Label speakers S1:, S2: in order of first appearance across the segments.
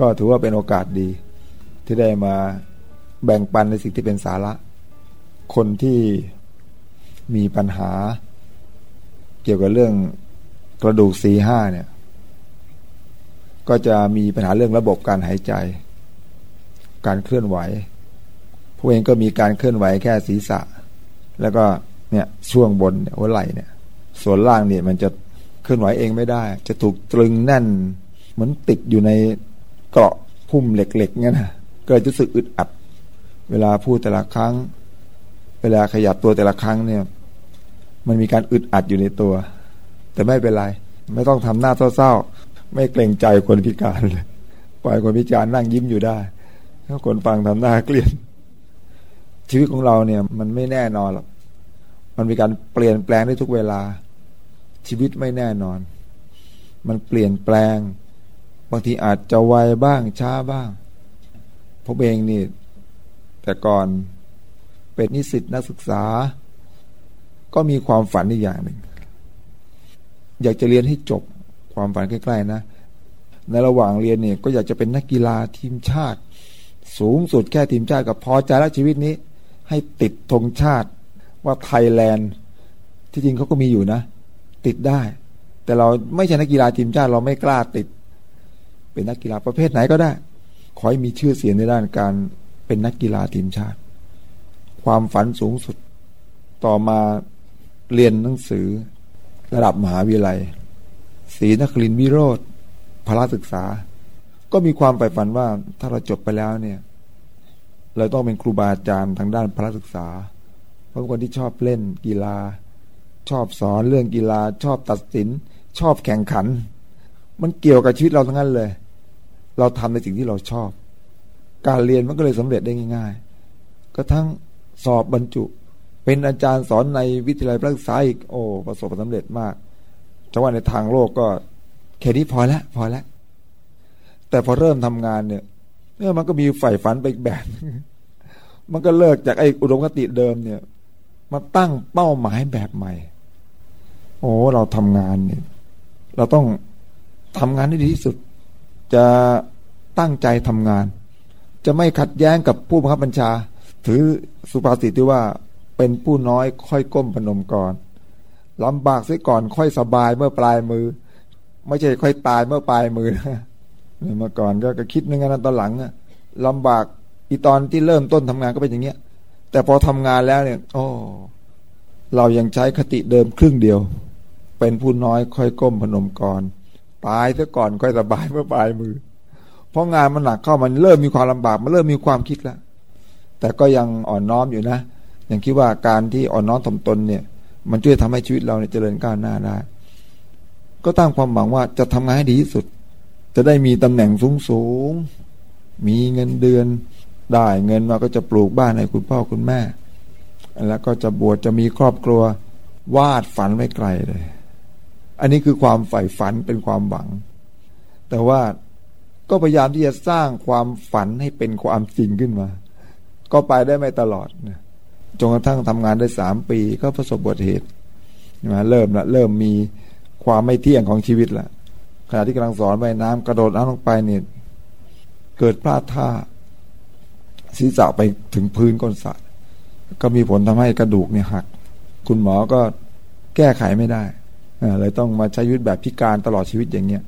S1: ก็ถือว่าเป็นโอกาสดี ที่ได้มาแบ่งปันในสิ่งที่เป็นสาระ คนที่มีปัญหา เกี่ยวกับเรื่องกระดูกสีห้าเนี่ย ก็จะมีปัญหาเรื่องระบบการหายใจ การเคลื่อนไหวผู้เองก็มีการเคลื่อนไหวแค่ศีรษะ แล้วก็เนี่ยช่วงบนหัวไหล่เนี่ย ส่วนล่างเนี่ยมันจะเคลื่อนไหวเองไม่ได้ จะถูกตรึงแน่น เหมือนติดอยู่ใน เกราะพุ่มเหล็กๆเงี้ยนะเก็จะรู้สึกอึดอัด เวลาพูดแต่ละครั้ง เวลาขยับตัวแต่ละครั้งเนี่ย มันมีการอึดอัดอยู่ในตัว แต่ไม่เป็นไร ไม่ต้องทำหน้าเศร้าๆไม่เกรงใจคนพิการเลยปล่อยคนพิการนั่งยิ้มอยู่ได้ถ้าคนฟังทำหน้าเกลียดชีวิตของเราเนี่ย มันไม่แน่นอนหรอกมันมีการเปลี่ยนแปลงได้ทุกเวลา ชีวิตไม่แน่นอน มันเปลี่ยนแปลง บางทีอาจจะไวบ้างช้าบ้างผมเองนี่ แต่ก่อนเป็นนิสิตนักศึกษา ก็มีความฝันอีกอย่างหนึ่ง อยากจะเรียนให้จบความฝันใกล้ๆนะ ในระหว่างเรียนเนี่ย ก็อยากจะเป็นนักกีฬาทีมชาติ สูงสุดแค่ทีมชาติกับพอใจแล้วชีวิตนี้ ให้ติดธงชาติว่าไทยแลนด์ ที่จริงเขาก็มีอยู่นะ ติดได้ แต่เราไม่ใช่นักกีฬาทีมชาติเราไม่กล้าติด เป็นนักกีฬาประเภทไหนก็ได้ ขอให้มีชื่อเสียงในด้านการเป็นนักกีฬาทีมชาติ ความฝันสูงสุดต่อมาเรียนหนังสือ ระดับมหาวิทยาลัยศรีนครินทรวิโรธพละศึกษา ก็มีความใฝ่ฝันว่าถ้าเราจบไปแล้วเนี่ย เราต้องเป็นครูบาอาจารย์ทางด้านพระศึกษา เพราะคนที่ชอบเล่นกีฬา ชอบสอนเรื่องกีฬา ชอบตัดสิน ชอบแข่งขัน มันเกี่ยวกับชีวิตเราทั้งนั้นเลย เราทำในสิ่งที่เราชอบ การเรียนมันก็เลยสำเร็จได้ง่าย ๆก็ทั้งสอบบรรจุ เป็นอาจารย์สอนในวิทยาลัยพระศึกษาอีกโอ้ประสบความสำเร็จมากแต่ว่าในทางโลกก็แค่นี้พอแล้วพอแล้วแต่พอเริ่มทำงานเนี่ยเนี่ยมันก็มีใฝ่ฝันไปแบบ มันก็เลิกจากไอ้อุดมคติเดิมเนี่ยมาตั้งเป้าหมายแบบใหม่ โอ้เราทำงานเนี่ย เราต้องทำงานให้ดีที่สุด จะตั้งใจทำงาน จะไม่ขัดแย้งกับผู้บังคับบัญชา ถือสุภาษิตที่ว่าเป็นผู้น้อยค่อยก้มพนมก่อนลำบากเสียก่อนค่อยสบายเมื่อปลายมือ ไม่ใช่ค่อยตายเมื่อปลายมือนะเมื่อก่อนก็คิดในงานตอนหลังอะลำบากอีตอนที่เริ่มต้นทำงานก็เป็นอย่างเงี้ย แต่พอทำงานแล้วเนี่ยโอ้เรายังใช้คติเดิมครึ่งเดียว เป็นผู้น้อยค่อยก้มพนมก่อน ตายซะก่อนค่อยสบายเมื่อปลายมือ เพราะงานมันหนักเข้ามันเริ่มมีความลำบากมันเริ่มมีความคิดแล้วแต่ก็ยังอ่อนน้อมอยู่นะยังคิดว่าการที่อ่อนน้อมถ่อมตนเนี่ย มันช่วยทำให้ชีวิตเราเนี่ยเจริญก้าวหน้าได้ ก็ตั้งความหวังว่าจะทำงานให้ดีที่สุด จะได้มีตำแหน่งสูงสูงมีเงินเดือนได้เงินมาก็จะปลูกบ้านให้คุณพ่อคุณแม่ แล้วก็จะบวชจะมีครอบครัววาดฝันไว้ไกลเลย อันนี้คือความใฝ่ฝันเป็นความหวัง แต่ว่าก็พยายามที่จะสร้างความฝันให้เป็นความจริงขึ้นมา ก็ไปได้ไม่ตลอดนะจนกระทั่งทำงานได้สามปีก็ประสบบทเหตุมาเริ่มละเริ่มมีความไม่เที่ยงของชีวิตละขณะที่กำลังสอนว่ายน้ำกระโดดน้ำลงไปเนี่ยเกิดพลาดท่าศีรษะไปถึงพื้นก้นสระก็มีผลทำให้กระดูกเนี่ยหัก คุณหมอก็แก้ไขไม่ได้ เลยต้องมาใช้ชีวิตแบบพิการตลอดชีวิตอย่างเงี้ย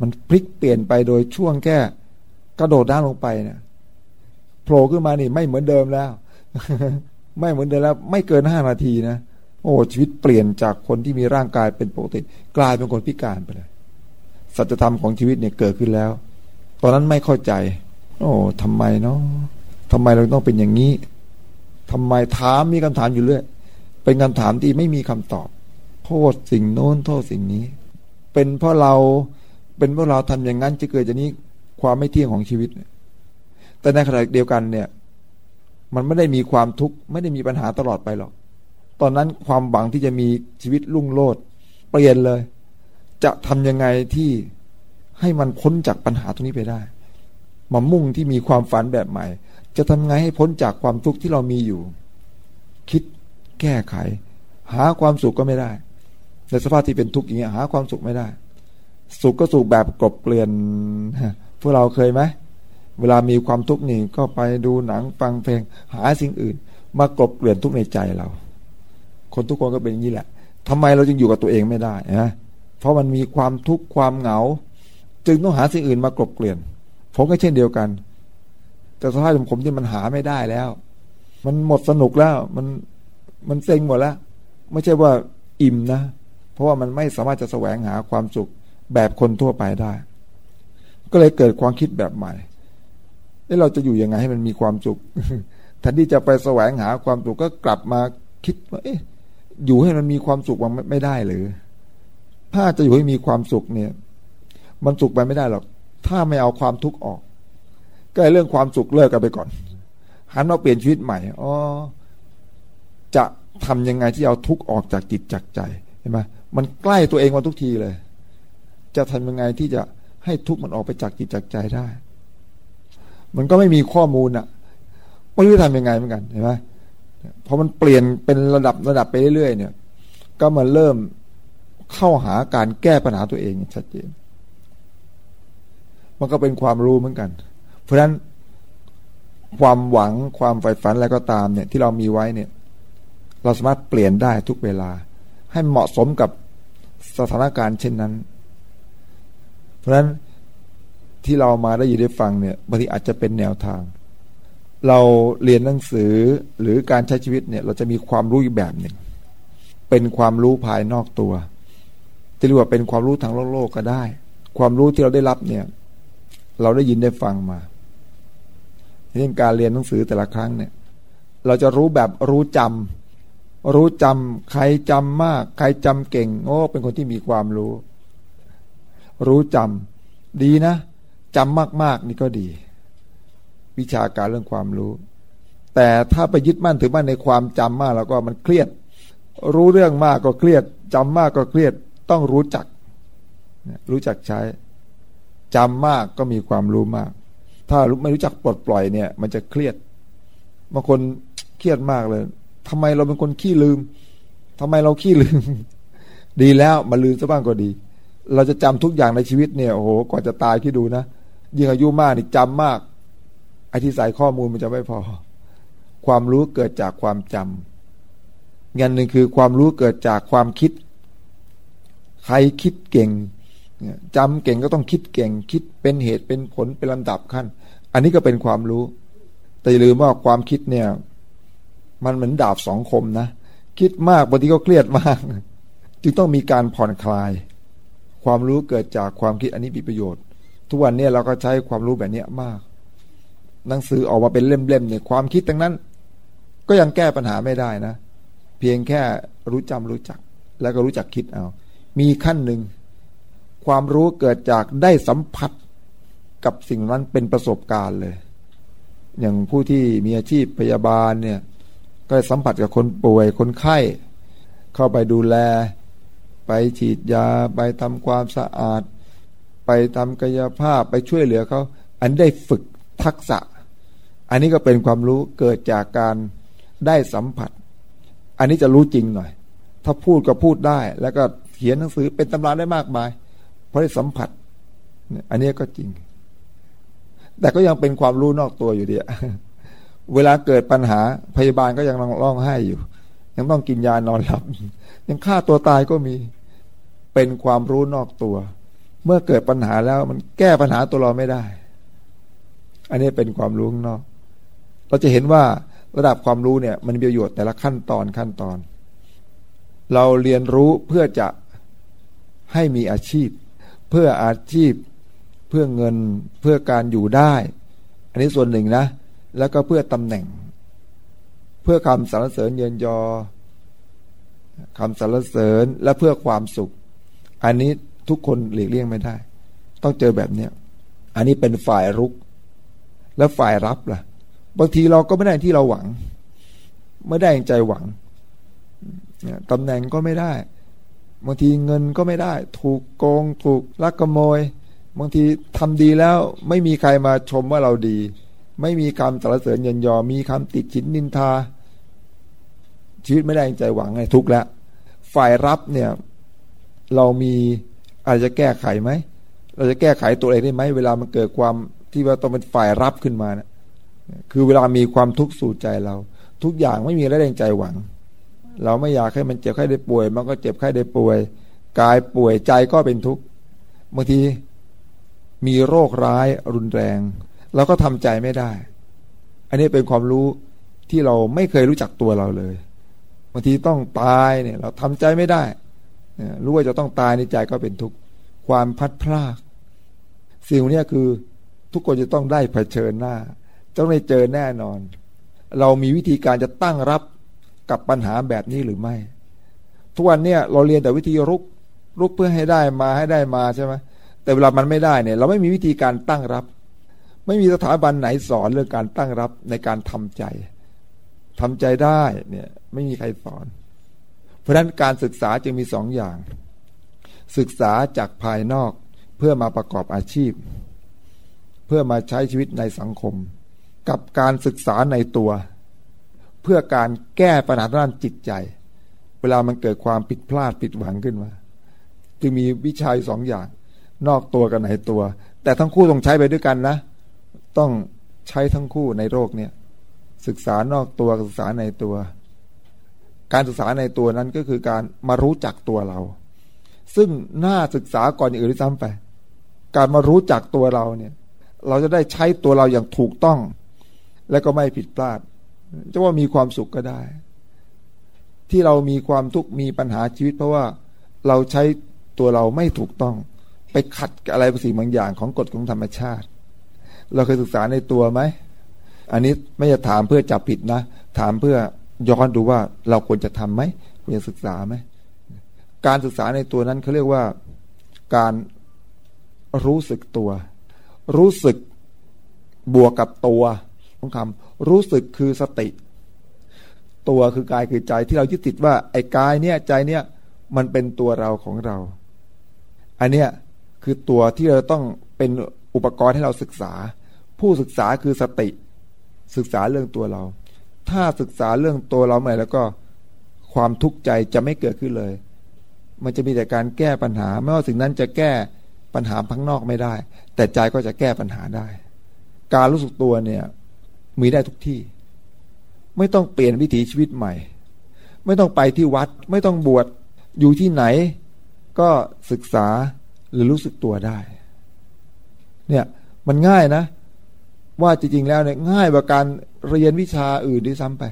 S1: มันพลิกเปลี่ยนไปโดยช่วงแค่กระโดดน้ำลงไปเนี่ยโผล่ขึ้นมานี่ไม่เหมือนเดิมแล้ว ไม่เหมือนเดิมแล้ว ไม่เกินห้านาทีนะโอ้ชีวิตเปลี่ยนจากคนที่มีร่างกายเป็นปกติ กลายเป็นคนพิการไปเลยสัจธรรมของชีวิตเนี่ยเกิดขึ้นแล้ว ตอนนั้นไม่เข้าใจ โอ้ทำไมเนาะทำไมเราต้องเป็นอย่างนี้ทำไมถามมีคำถามอยู่เรื่อยเป็นคำถามที่ไม่มีคำตอบ โทษสิ่งโน้นโทษสิ่งนี้ เป็นเพราะเราเป็นเพราะเราทำอย่างนั้นจะเกิดจากนี้ความไม่เที่ยงของชีวิต แต่ในขณะเดียวกันเนี่ย มันไม่ได้มีความทุกข์ไม่ได้มีปัญหาตลอดไปหรอก ตอนนั้นความหวังที่จะมีชีวิตรุ่งโรจน์เปลี่ยนเลย จะทำยังไงที่ให้มันพ้นจากปัญหาตรงนี้ไปได้มามุ่งที่มีความฝันแบบใหม่ จะทำไงให้พ้นจากความทุกข์ที่เรามีอยู่ คิดแก้ไข หาความสุขก็ไม่ได้ ในสภาพที่เป็นทุกข์อย่างเงี้ยหาความสุขไม่ได้ สุขก็สุขแบบกลบเกลื่อนพวกเราเคยไหมเวลามีความทุกข์นี่ก็ไปดูหนังฟังเพลง หาสิ่งอื่น มากลบเกลื่อนทุกในใจเรา คนทุกคนก็เป็นอย่างนี้แหละทำไมเราจึงอยู่กับตัวเองไม่ได้นะเพราะมันมีความทุกข์ความเหงา จึงต้องหาสิ่งอื่นมากลบเกลื่อนผมก็เช่นเดียวกัน แต่สภาพของผมที่มันหาไม่ได้แล้ว มันหมดสนุกแล้วมันมันเซ็งหมดแล้ว ไม่ใช่ว่าอิ่มนะ เพราะว่ามันไม่สามารถจะแสวงหาความสุขแบบคนทั่วไปได้ ก็เลยเกิดความคิดแบบใหม่เราจะอยู่ยังไงให้มันมีความสุขแทนที่จะไปแสวงหาความสุขก็กลับมาคิดว่าเอ๊ะอยู่ให้มันมีความสุขมันไม่ได้หรือ ถ้าจะอยู่ให้มีความสุขเนี่ย มันสุขไปไม่ได้หรอก ถ้าไม่เอาความทุกข์ออก ก็เรื่องความสุขเลิกกันไปก่อนหันมาเปลี่ยนชีวิตใหม่อ๋อจะทำยังไงที่เอาทุกข์ออกจากจิตจากใจเห็นไหม มันใกล้ตัวเองมาทุกทีเลย จะทำยังไงที่จะให้ทุกมันออกไปจากจิตจากใจได้ มันก็ไม่มีข้อมูลอะไม่รู้ทำยังไงเหมือนกันเห็นไหมพอมันเปลี่ยนเป็นระดับระดับไปเรื่อยๆเนี่ย ก็มาเริ่มเข้าหาการแก้ปัญหาตัวเองชัดเจน มันก็เป็นความรู้เหมือนกัน เพราะฉะนั้นความหวังความใฝ่ฝันอะไรก็ตามเนี่ย ที่เรามีไว้เนี่ย เราสามารถเปลี่ยนได้ทุกเวลา ให้เหมาะสมกับสถานการณ์เช่นนั้น เพราะฉะนั้นที่เรามาได้ยินได้ฟังเนี่ยบางทีอาจจะเป็นแนวทาง เราเรียนหนังสือหรือการใช้ชีวิตเนี่ย เราจะมีความรู้อีกแบบหนึ่ง เป็นความรู้ภายนอกตัว จะเรียกว่าเป็นความรู้ทางโลกโลกก็ได้ ความรู้ที่เราได้รับเนี่ย เราได้ยินได้ฟังมาเรื่องการเรียนหนังสือแต่ละครั้งเนี่ย เราจะรู้แบบรู้จำ รู้จำใครจำมาก ใครจำเก่งโอ้เป็นคนที่มีความรู้ รู้จำดีนะจำมาก ๆ นี่ก็ดี วิชาการเรื่องความรู้ แต่ถ้าไปยึดมั่นถือมั่นในความจำมาก แล้วก็มันเครียด รู้เรื่องมากก็เครียดจำมากก็เครียด ต้องรู้จัก รู้จักใช้จำมากก็มีความรู้มาก ถ้าไม่รู้จักปลดปล่อยเนี่ย มันจะเครียดบางคนเครียดมากเลย ทำไมเราเป็นคนขี้ลืมทำไมเราขี้ลืม ดีแล้วมาลืมซะบ้างก็ดี เราจะจำทุกอย่างในชีวิตเนี่ยโอ้โหก่อนจะตายคิดดูนะยิ่งอายุมากนี่จำมากไอ้ที่ใส่ข้อมูลมันจะไม่พอ ความรู้เกิดจากความจำงานหนึ่งคือความรู้เกิดจากความคิด ใครคิดเก่งจำเก่งก็ต้องคิดเก่ง คิดเป็นเหตุเป็นผลเป็นลำดับขั้น อันนี้ก็เป็นความรู้ แต่อย่าลืมว่าความคิดเนี่ย มันเหมือนดาบสองคมนะ คิดมากบางทีก็เครียดมาก จึงต้องมีการผ่อนคลาย ความรู้เกิดจากความคิดอันนี้มีประโยชน์ ทุกวันนี้เราก็ใช้ความรู้แบบนี้มาก หนังสือออกมาเป็นเล่มๆเนี่ยความคิดทั้งนั้น ก็ยังแก้ปัญหาไม่ได้นะ เพียงแค่รู้จำรู้จัก แล้วก็รู้จักคิดเอา มีขั้นหนึ่งความรู้เกิดจากได้สัมผัสกับสิ่งนั้นเป็นประสบการณ์เลย อย่างผู้ที่มีอาชีพพยาบาลเนี่ย ก็สัมผัสกับคนป่วยคนไข้ เข้าไปดูแล ไปฉีดยา ไปทำความสะอาด ไปทำกายภาพไปช่วยเหลือเขา อันได้ฝึกทักษะ อันนี้ก็เป็นความรู้เกิดจากการได้สัมผัส อันนี้จะรู้จริงหน่อย ถ้าพูดก็พูดได้ แล้วก็เขียนหนังสือเป็นตำราได้มากมาย เพราะได้สัมผัส อันนี้ก็จริง แต่ก็ยังเป็นความรู้นอกตัวอยู่ดี เวลาเกิดปัญหาพยาบาลก็ยังร้องไห้อยู่ ยังต้องกินยานอนหลับ ยังฆ่าตัวตายก็มีเป็นความรู้นอกตัว เมื่อเกิดปัญหาแล้วมันแก้ปัญหาตัวเราไม่ได้ อันนี้เป็นความรู้ข้างนอก เราจะเห็นว่าระดับความรู้เนี่ย มันมีประโยชน์แต่ละขั้นตอนขั้นตอน เราเรียนรู้เพื่อจะให้มีอาชีพ เพื่ออาชีพเพื่อเงินเพื่อการอยู่ได้ อันนี้ส่วนหนึ่งนะ แล้วก็เพื่อตำแหน่ง เพื่อคำสรรเสริญเยินยอคำสรรเสริญและเพื่อความสุข อันนี้ทุกคนหลีกเลี่ยงไม่ได้ ต้องเจอแบบเนี้ยอันนี้เป็นฝ่ายรุก แล้วฝ่ายรับล่ะ บางทีเราก็ไม่ได้ที่เราหวัง ไม่ได้ใจหวังตำแหน่งก็ไม่ได้ บางทีเงินก็ไม่ได้ ถูกโกง ถูกลักขโมย บางทีทำดีแล้วไม่มีใครมาชมว่าเราดี ไม่มีคำสรรเสริญยินยอ มีคำติดฉินนินทา ชีวิตไม่ได้ใจหวังไงทุกแล้ว ฝ่ายรับเนี่ย เรามีอาจจะแก้ไขไหม เราจะแก้ไขตัวเองได้ไหม เวลามันเกิดความที่ว่าต้องเป็นฝ่ายรับขึ้นมานะคือเวลามีความทุกข์สู่ใจเรา ทุกอย่างไม่มีแรงใจหวัง เราไม่อยากให้มันเจ็บไข้ได้ป่วย มันก็เจ็บไข้ได้ป่วย กายป่วยใจก็เป็นทุกข์บางทีมีโรคร้ายรุนแรง เราก็ทำใจไม่ได้ อันนี้เป็นความรู้ที่เราไม่เคยรู้จักตัวเราเลยบางทีต้องตายเนี่ย เราทำใจไม่ได้รู้ว่าจะต้องตายในใจก็เป็นทุกข์ความพัดพลากสิ่งนี้คือทุกคนจะต้องได้เผชิญหน้าต้องได้เจอแน่นอน เรามีวิธีการจะตั้งรับกับปัญหาแบบนี้หรือไม่ ทุกวันเนี่ยเราเรียนแต่วิธีรุกรุกเพื่อให้ได้มาให้ได้มาใช่ไหมแต่เวลามันไม่ได้เนี่ย เราไม่มีวิธีการตั้งรับ ไม่มีสถาบันไหนสอนเรื่องการตั้งรับในการทำใจทำใจได้เนี่ยไม่มีใครสอน เพราะฉะนั้นการศึกษาจึงมีสองอย่าง ศึกษาจากภายนอกเพื่อมาประกอบอาชีพ เพื่อมาใช้ชีวิตในสังคม กับการศึกษาในตัว เพื่อการแก้ปัญหาด้านจิตใจ เวลามันเกิดความผิดพลาดผิดหวังขึ้นมาจึงมีวิชาสองอย่าง นอกตัวกับในตัว แต่ทั้งคู่ต้องใช้ไปด้วยกันนะ ต้องใช้ทั้งคู่ในโลกเนี่ยศึกษานอกตัวศึกษาในตัว การศึกษาในตัวนั้นก็คือการมารู้จักตัวเรา ซึ่งน่าศึกษาก่อนอื่นที่ซ้ำไปการมารู้จักตัวเราเนี่ย เราจะได้ใช้ตัวเราอย่างถูกต้อง และก็ไม่ผิดพลาดจะว่ามีความสุขก็ได้ ที่เรามีความทุกข์มีปัญหาชีวิต เพราะว่าเราใช้ตัวเราไม่ถูกต้อง ไปขัดอะไรบางสิ่งบางอย่างของกฎของธรรมชาติ เราเคยศึกษาในตัวไหม อันนี้ไม่จะถามเพื่อจับผิดนะ ถามเพื่อย้อนดูว่าเราควรจะทํำไหมควรจะศึกษาไหม การศึกษาในตัวนั้นเขาเรียกว่าการรู้สึกตัว รู้สึกบวกกับตัวของคำรู้สึกคือสติ ตัวคือกายคือใจที่เรายึดติดว่า ไอ้กายเนี่ยใจเนี่ยมันเป็นตัวเราของเรา อันเนี้ยคือตัวที่เราต้องเป็นอุปกรณ์ให้เราศึกษา ผู้ศึกษาคือสติ ศึกษาเรื่องตัวเรา ถ้าศึกษาเรื่องตัวเราใหม่แล้วก็ความทุกข์ใจจะไม่เกิดขึ้นเลย มันจะมีแต่การแก้ปัญหา ไม่ว่าสิ่งนั้นจะแก้ปัญหาพังนอกไม่ได้ แต่ใจก็จะแก้ปัญหาได้ การรู้สึกตัวเนี่ย มีได้ทุกที่ ไม่ต้องเปลี่ยนวิถีชีวิตใหม่ ไม่ต้องไปที่วัด ไม่ต้องบวชอยู่ที่ไหน ก็ศึกษาหรือรู้สึกตัวได้ เนี่ยมันง่ายนะ ว่าจริงๆแล้วเนี่ยง่ายกว่าการเรียนวิชาอื่นด้วยซ้ำไป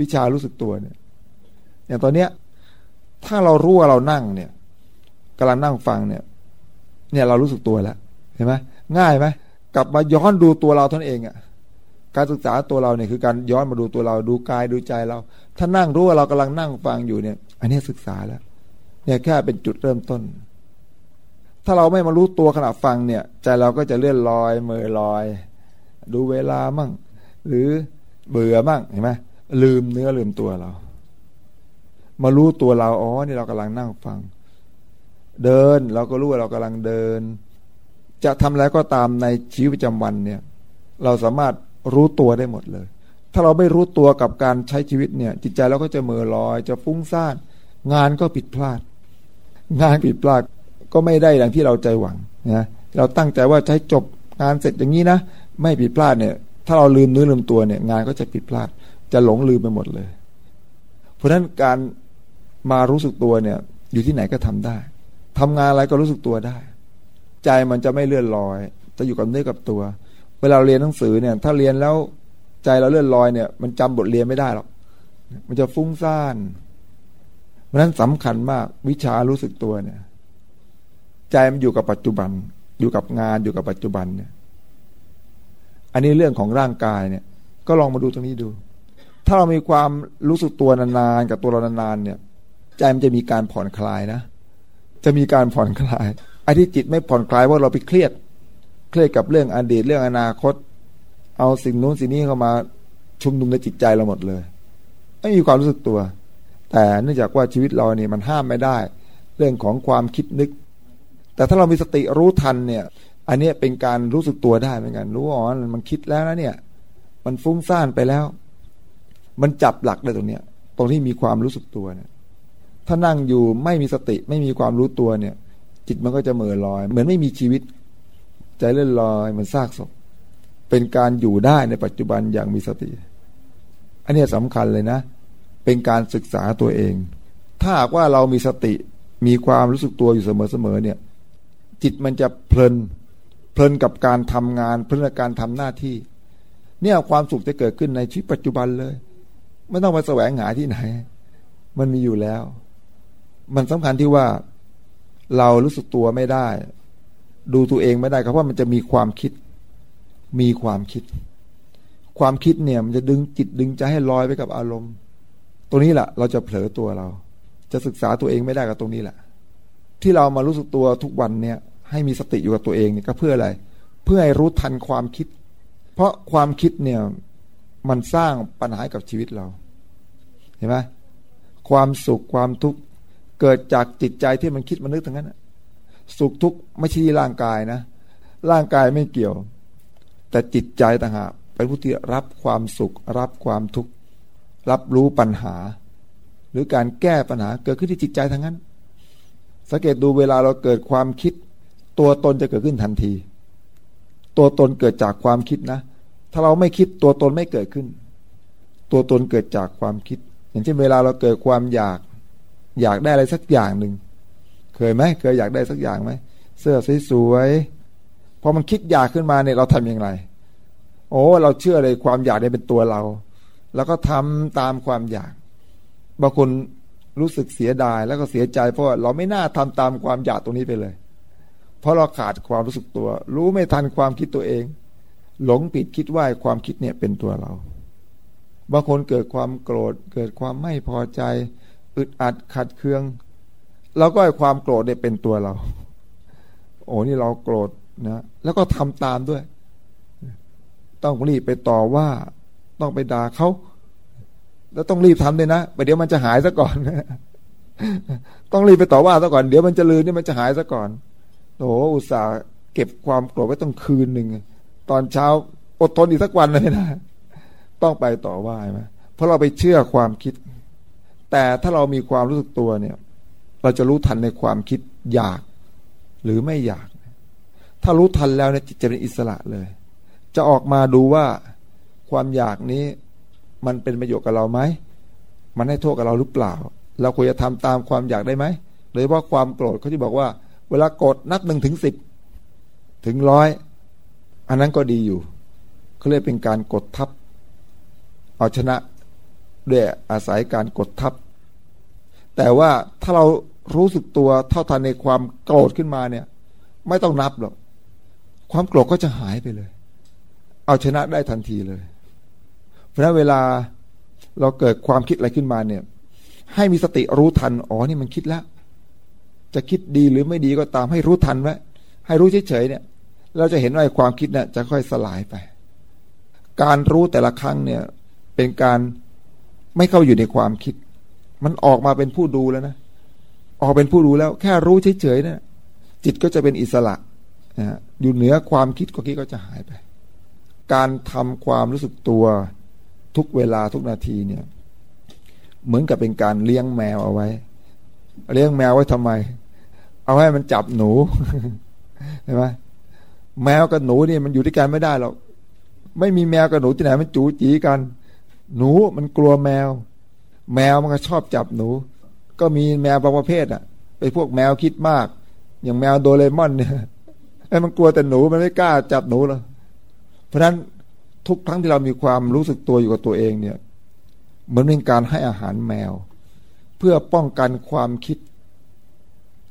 S1: วิชารู้สึกตัวเนี่ยอย่างตอนเนี้ยถ้าเรารู้ว่าเรานั่งเนี่ยกำลังนั่งฟังเนี่ย เนี่ยเรารู้สึกตัวแล้วเห็นไหมง่ายไหมกลับมาย้อนดูตัวเราท่านเองอะ่ะการศึกษาตัวเราเนี่ยคือการย้อนมาดูตัวเราดูกายดูใจเรา ถ้านั่งรู้ว่าเรากำลังนั่งฟังอยู่เนี่ย อันนี้ศึกษาแล้ว เนี่ยแค่เป็นจุดเริ่มต้น ถ้าเราไม่มารู้ตัวขณะฟังเนี่ย ใจเราก็จะเลื่อนลอยเมื่อลอย ดูเวลามั่ง หรือเบื่อมั่งเห็นไหมลืมเนื้อลืมตัวเรา มารู้ตัวเราอ๋อนี่เรากำลังนั่งฟัง เดินเราก็รู้ว่าเรากำลังเดิน จะทำอะไรก็ตามในชีวิตประจำวันเนี่ย เราสามารถรู้ตัวได้หมดเลย ถ้าเราไม่รู้ตัวกับการใช้ชีวิตเนี่ย จิตใจเราก็จะเมื่อลอย จะฟุ้งซ่านงานก็ผิดพลาด งานผิดพลาดก็ไม่ได้อย่างที่เราใจหวังนะเราตั้งใจว่าใช้จบงานเสร็จอย่างนี้นะ ไม่ผิดพลาดเนี่ย ถ้าเราลืมเนื้อลืมตัวเนี่ยงานก็จะผิดพลาด จะหลงลืมไปหมดเลย เพราะฉะนั้นการมารู้สึกตัวเนี่ย อยู่ที่ไหนก็ทำได้ทำงานอะไรก็รู้สึกตัวได้ ใจมันจะไม่เลื่อนลอย จะอยู่กับเนื้อกับตัว เวลาเรียนหนังสือเนี่ย ถ้าเรียนแล้วใจเราเลื่อนลอยเนี่ย มันจำบทเรียนไม่ได้หรอกมันจะฟุ้งซ่านเพราะนั้นสำคัญมากวิชารู้สึกตัวเนี่ย ใจมันอยู่กับปัจจุบัน อยู่กับงานอยู่กับปัจจุบันเนี่ย อันนี้เรื่องของร่างกายเนี่ย ก็ลองมาดูตรงนี้ดู ถ้าเรามีความรู้สึกตัวนานๆกับตัวเรานานๆเนี่ย ใจมันจะมีการผ่อนคลายนะ จะมีการผ่อนคลายไอ้ที่จิตไม่ผ่อนคลายว่าเราไปเครียด เครียดกับเรื่องอดีตเรื่องอนาคต เอาสิ่งนู้นสิ่งนี้เข้ามาชุมนุมในจิตใจเราหมดเลย ไม่มีความรู้สึกตัว แต่เนื่องจากว่าชีวิตเราเนี่ยมันห้ามไม่ได้ เรื่องของความคิดนึก แต่ถ้าเรามีสติรู้ทันเนี่ย อันนี้เป็นการรู้สึกตัวได้เหมือนกัน รู้อ๋อมันคิดแล้วนะเนี่ย มันฟุ้งซ่านไปแล้ว มันจับหลักได้ตรงเนี้ย ตรงที่มีความรู้สึกตัวเนี่ย ถ้านั่งอยู่ไม่มีสติไม่มีความรู้ตัวเนี่ย จิตมันก็จะเหม่อลอย เหมือนไม่มีชีวิต ใจเลื่อนลอยเหมือนซากศพเป็นการอยู่ได้ในปัจจุบันอย่างมีสติ อันนี้สำคัญเลยนะ เป็นการศึกษาตัวเอง ถ้าหากว่าเรามีสติมีความรู้สึกตัวอยู่เสมอๆเนี่ย จิตมันจะเพลิน เพลินกับการทำงาน เพลินกับการทำหน้าที่ เนี่ยความสุขจะเกิดขึ้นในชีวิตปัจจุบันเลย ไม่ต้องมาแสวงหาที่ไหน มันมีอยู่แล้ว มันสำคัญที่ว่าเรารู้สึกตัวไม่ได้ ดูตัวเองไม่ได้เพราะมันจะมีความคิด มีความคิด ความคิดเนี่ยมันจะดึงจิตดึงใจให้ลอยไปกับอารมณ์ ตรงนี้แหละเราจะเผลอตัวเรา จะศึกษาตัวเองไม่ได้กับตรงนี้แหละ ที่เรามารู้สึกตัวทุกวันเนี่ย ให้มีสติอยู่กับตัวเองเนี่ยก็เพื่ออะไร เพื่อให้รู้ทันความคิด เพราะความคิดเนี่ยมันสร้างปัญหากับชีวิตเรา เห็นไหมความสุขความทุกข์เกิดจากจิตใจที่มันคิดมันนึกทั้งนั้นสุขทุกข์ไม่ใช่ร่างกายนะ ร่างกายไม่เกี่ยว แต่จิตใจต่างหากเป็นผู้ที่รับความสุข รับความทุกข์รับรู้ปัญหา หรือการแก้ปัญหาเกิดขึ้นที่จิตใจทั้งนั้น สังเกตดูเวลาเราเกิดความคิด ตัวตนจะเกิดขึ้นทันที ตัวตนเกิดจากความคิดนะ ถ้าเราไม่คิดตัวตนไม่เกิดขึ้น ตัวตนเกิดจากความคิด อย่างเช่นเวลาเราเกิดความอยาก อยากได้อะไรสักอย่างหนึ่งเคยไหมเคยอยากได้สักอย่างไหมเสื้อสวยๆพอมันคิดอยากขึ้นมาเนี่ยเราทำยังไงโอ้เราเชื่อเลยความอยากเนี่ยเป็นตัวเรา แล้วก็ทำตามความอยากบางคนรู้สึกเสียดายแล้วก็เสียใจเพราะเราไม่น่าทำตามความอยากตรงนี้ไปเลย เพราะเราขาดความรู้สึกตัว รู้ไม่ทันความคิดตัวเอง หลงผิดคิดว่าความคิดเนี่ยเป็นตัวเราบางคนเกิดความโกรธ เกิดความไม่พอใจ อึดอัดขัดเคืองเราก็ให้ความโกรธเนี่ยเป็นตัวเรา โอ้นี่เราโกรธนะแล้วก็ทำตามด้วย ต้องรีบไปต่อว่า ต้องไปด่าเขาแล้วต้องรีบทำเลยนะไปเดี๋ยวมันจะหายซะก่อน ต้องรีบไปต่อว่าซะก่อน เดี๋ยวมันจะลืมนี่มันจะหายซะก่อน โอ้อุตส่าห์เก็บความโกรธไว้ต้องคืนหนึ่งตอนเช้าอดทนอีกสักวันเลยนะต้องไปต่อว่าไหมเพราะเราไปเชื่อความคิด แต่ถ้าเรามีความรู้สึกตัวเนี่ย เราจะรู้ทันในความคิดอยากหรือไม่อยาก ถ้ารู้ทันแล้วเนี่ยจิตจะเป็นอิสระเลย จะออกมาดูว่าความอยากนี้มันเป็นประโยชน์กับเราไหม มันให้โทษกับเราหรือเปล่า เราควรจะทำตามความอยากได้ไหมโดยเฉพาะความโกรธเขาที่บอกว่า เวลากรธนับหนึ่งถึงสิบถึงร้อยอันนั้นก็ดีอยู่เขาเรียกเป็นการกดทับ เอาชนะด้วยอาศัยการกดทับ แต่ว่าถ้าเรารู้สึกตัวเท่าทันในความโกรธขึ้นมาเนี่ย ไม่ต้องนับหรอกความโกรธก็จะหายไปเลย เอาชนะได้ทันทีเลย เพราะนั้นเวลาเราเกิดความคิดอะไรขึ้นมาเนี่ย ให้มีสติรู้ทัน อ๋อ นี่มันคิดแล้ว จะคิดดีหรือไม่ดีก็ตามให้รู้ทันไว้ให้รู้เฉยๆเนี่ย เราจะเห็นว่าความคิดเนี่ยจะค่อยสลายไป การรู้แต่ละครั้งเนี่ย เป็นการไม่เข้าอยู่ในความคิด มันออกมาเป็นผู้ดูแล้วนะออกเป็นผู้ดูแล้ว แค่รู้เฉยๆเนะี่ยจิตก็จะเป็นอิสระนะอยู่เหนือความคิดก็คิดก็จะหายไป การทำความรู้สึกตัวทุกเวลาทุกนาทีเนี่ย เหมือนกับเป็นการเลี้ยงแมวเอาไว้ เลี้ยงแมวไว้ทำไม เอาให้มันจับหนูเห็นไหมแมวกับหนูนี่มันอยู่ด้วยกันไม่ได้หรอกไม่มีแมวกับหนูที่ไหนมันจูจีกัน หนูมันกลัวแมว แมวมันก็ชอบจับหนู ก็มีแมวบางประเภทอะไปพวกแมวคิดมาก อย่างแมวโดเรมอนเนี่ยไอ้มันกลัวแต่หนูมันไม่กล้าจับหนูหรอกเพราะฉะนั้นทุกครั้งที่เรามีความรู้สึกตัวอยู่กับตัวเองเนี่ย เหมือนเป็นการให้อาหารแมว เพื่อป้องกันความคิด